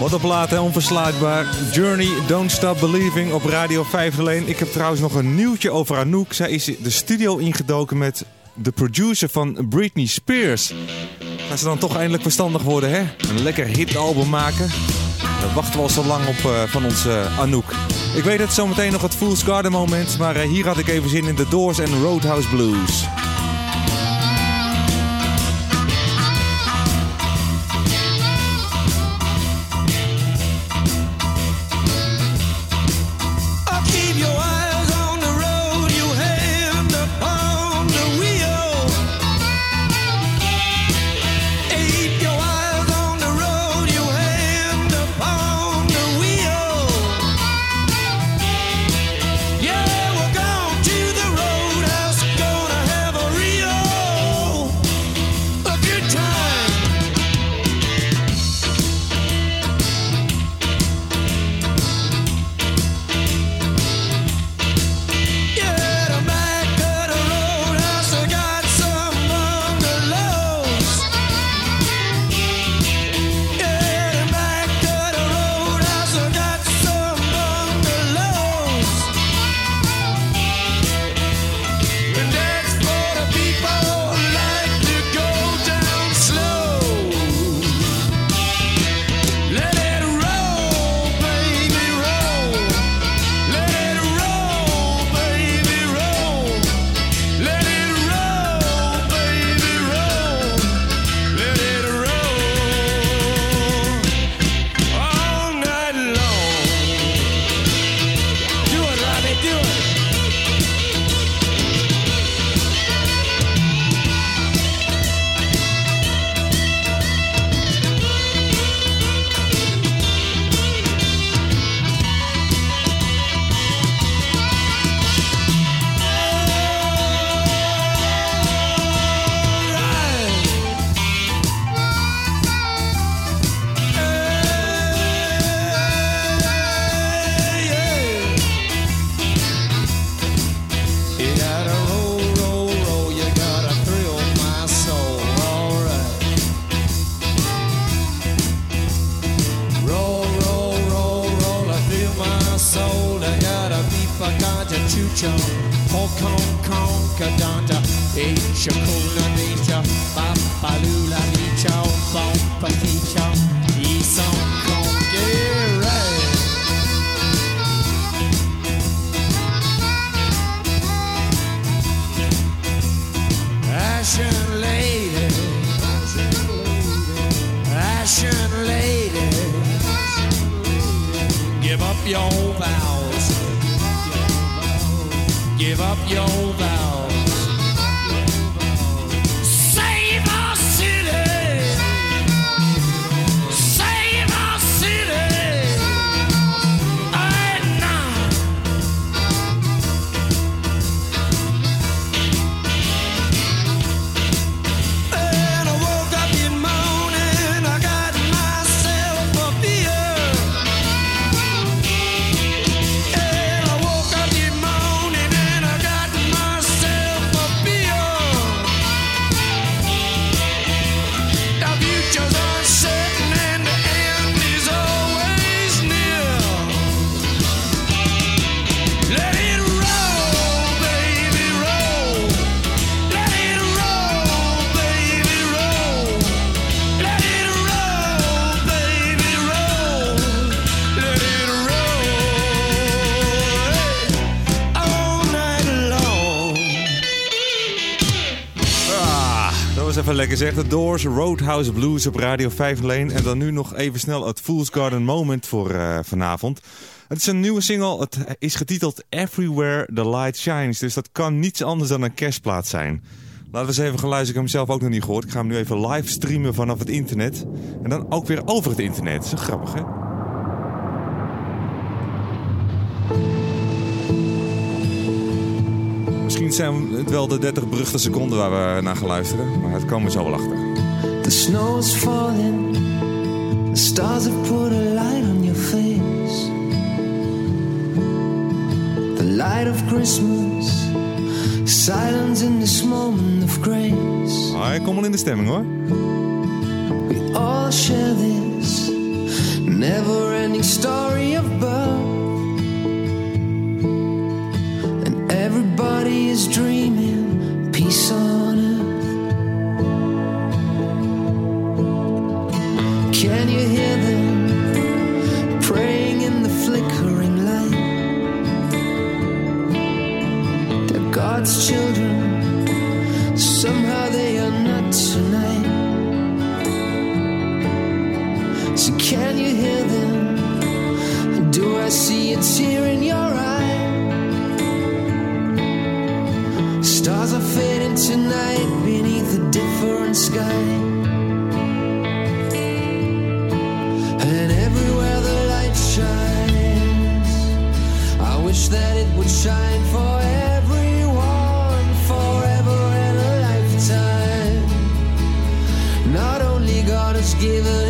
Wat op laat en onverslaatbaar. Journey, Don't Stop Believing op Radio 5. Ik heb trouwens nog een nieuwtje over Anouk. Zij is de studio ingedoken met de producer van Britney Spears. Gaan ze dan toch eindelijk verstandig worden, hè? Een lekker hitalbum maken. Daar wachten we al zo lang op eh, van onze eh, Anouk. Ik weet het, zometeen nog het Fool's Garden moment. Maar eh, hier had ik even zin in The Doors en Roadhouse Blues. Lekker zeg. The Doors, Roadhouse Blues op Radio 5 Lane. En dan nu nog even snel het Fool's Garden Moment voor eh, vanavond. Het is een nieuwe single. Het is getiteld Everywhere the Light Shines. Dus dat kan niets anders dan een kerstplaat zijn. Laten we eens even gaan luisteren. Ik heb hem zelf ook nog niet gehoord. Ik ga hem nu even live streamen vanaf het internet. En dan ook weer over het internet. Is grappig, hè? Misschien zijn het wel de 30 beruchte seconden waar we naar gaan luisteren. Maar het komen we zo wel achter. The snow is falling. The stars have put a light on your face. The light of Christmas. Silence in this moment of grace. Ah, ik kom al in de stemming hoor. We all share this never ending story of birth. Everybody is dreaming peace on earth. Can you hear them praying in the flickering light? They're God's children, somehow they are not tonight. So can you hear them? Do I see a tear in your tonight beneath a different sky. And everywhere the light shines, I wish that it would shine for everyone, forever and a lifetime. Not only God has given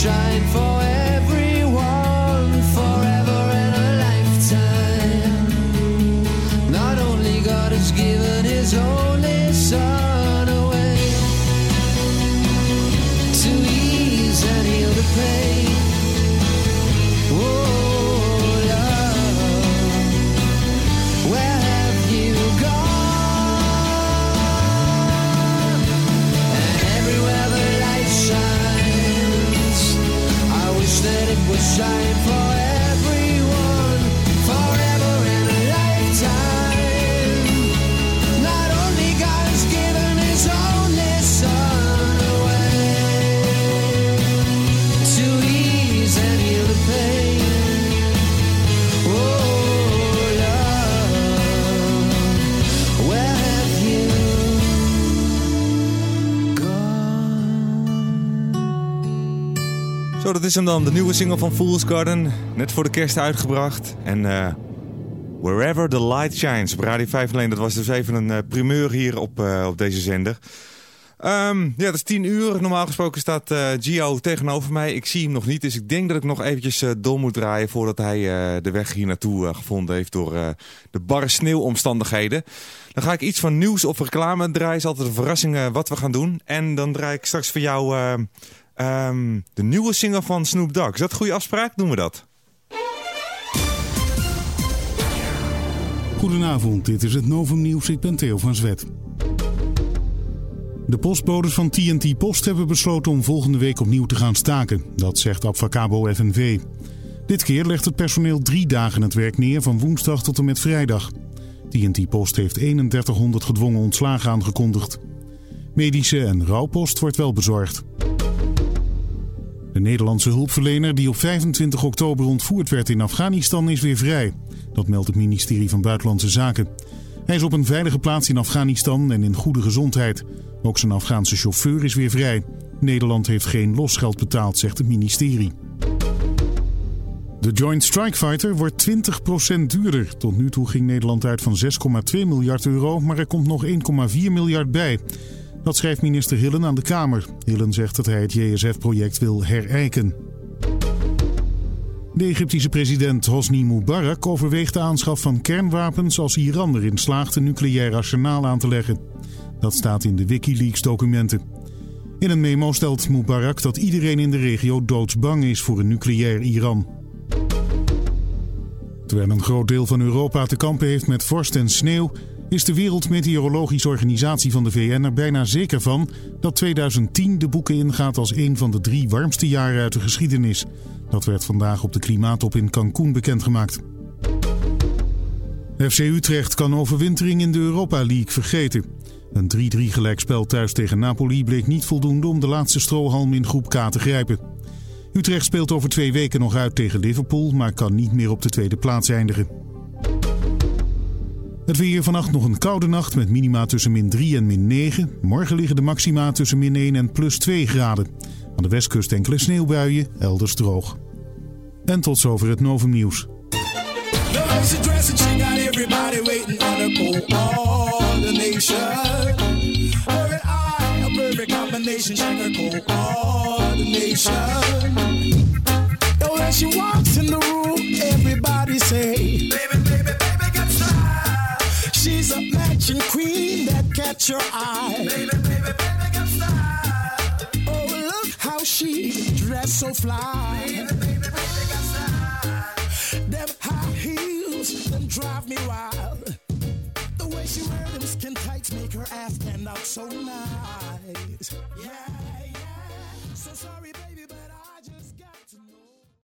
shine is hem dan. De nieuwe single van Fool's Garden. Net voor de kerst uitgebracht. En eh, Wherever the Light Shines op Radio 5 alleen. Dat was dus even een eh, primeur hier op, eh, op deze zender. Ehm, ja, het is 10 uur. Normaal gesproken staat Gio tegenover mij. Ik zie hem nog niet, dus ik denk dat ik nog eventjes door moet draaien... voordat hij de weg hier naartoe gevonden heeft door de barre sneeuwomstandigheden. Dan ga ik iets van nieuws of reclame draaien. is altijd een verrassing wat we gaan doen. En dan draai ik straks voor jou eh, ehm, de nieuwe single van Snoop Dogg. Is dat goede afspraak? Doen we dat? Goedenavond, dit is het Novum Nieuws. Ik ben Theo van Zwet. De postbodes van TNT Post hebben besloten om volgende week opnieuw te gaan staken. Dat zegt Abfacabo FNV. Dit keer legt het personeel drie dagen het werk neer van woensdag tot en met vrijdag. TNT Post heeft 3100 gedwongen ontslagen aangekondigd. Medische en rouwpost wordt wel bezorgd. De Nederlandse hulpverlener die op 25 oktober ontvoerd werd in Afghanistan is weer vrij. Dat meldt het ministerie van Buitenlandse Zaken. Hij is op een veilige plaats in Afghanistan en in goede gezondheid. Ook zijn Afghaanse chauffeur is weer vrij. Nederland heeft geen losgeld betaald, zegt het ministerie. De Joint Strike Fighter wordt 20% duurder. Tot nu toe ging Nederland uit van 6,2 miljard euro, maar er komt nog 1,4 miljard bij. Dat schrijft minister Hillen aan de Kamer. Hillen zegt dat hij het JSF-project wil herijken. De Egyptische president Hosni Mubarak overweegt de aanschaf van kernwapens als Iran erin slaagt een nucleair arsenaal aan te leggen. Dat staat in de Wikileaks-documenten. In een memo stelt Mubarak dat iedereen in de regio doodsbang is voor een nucleair Iran. Terwijl een groot deel van Europa te kampen heeft met vorst en sneeuw, is de Wereldmeteorologische Organisatie van de VN er bijna zeker van dat 2010 de boeken ingaat als een van de drie warmste jaren uit de geschiedenis. Dat werd vandaag op de klimaattop in Cancún bekendgemaakt. FC Utrecht kan overwintering in de Europa League vergeten. Een 3-3 gelijkspel thuis tegen Napoli bleek niet voldoende om de laatste strohalm in groep K te grijpen. Utrecht speelt over twee weken nog uit tegen Liverpool, maar kan niet meer op de tweede plaats eindigen. Het weer vannacht nog een koude nacht met minima tussen min 3 en min 9. Morgen liggen de maxima tussen min 1 en plus 2 graden. Aan de westkust enkele sneeuwbuien, elders droog. En tot zover het Novum Nieuws. She's queen that catch your eye. Baby, baby, baby, got style. Oh, look how she dress so fly. Baby, baby, baby, got style. Them high heels, them drive me wild. The way she wear them skin tights make her ass stand out so nice. Yeah, yeah. So sorry, baby,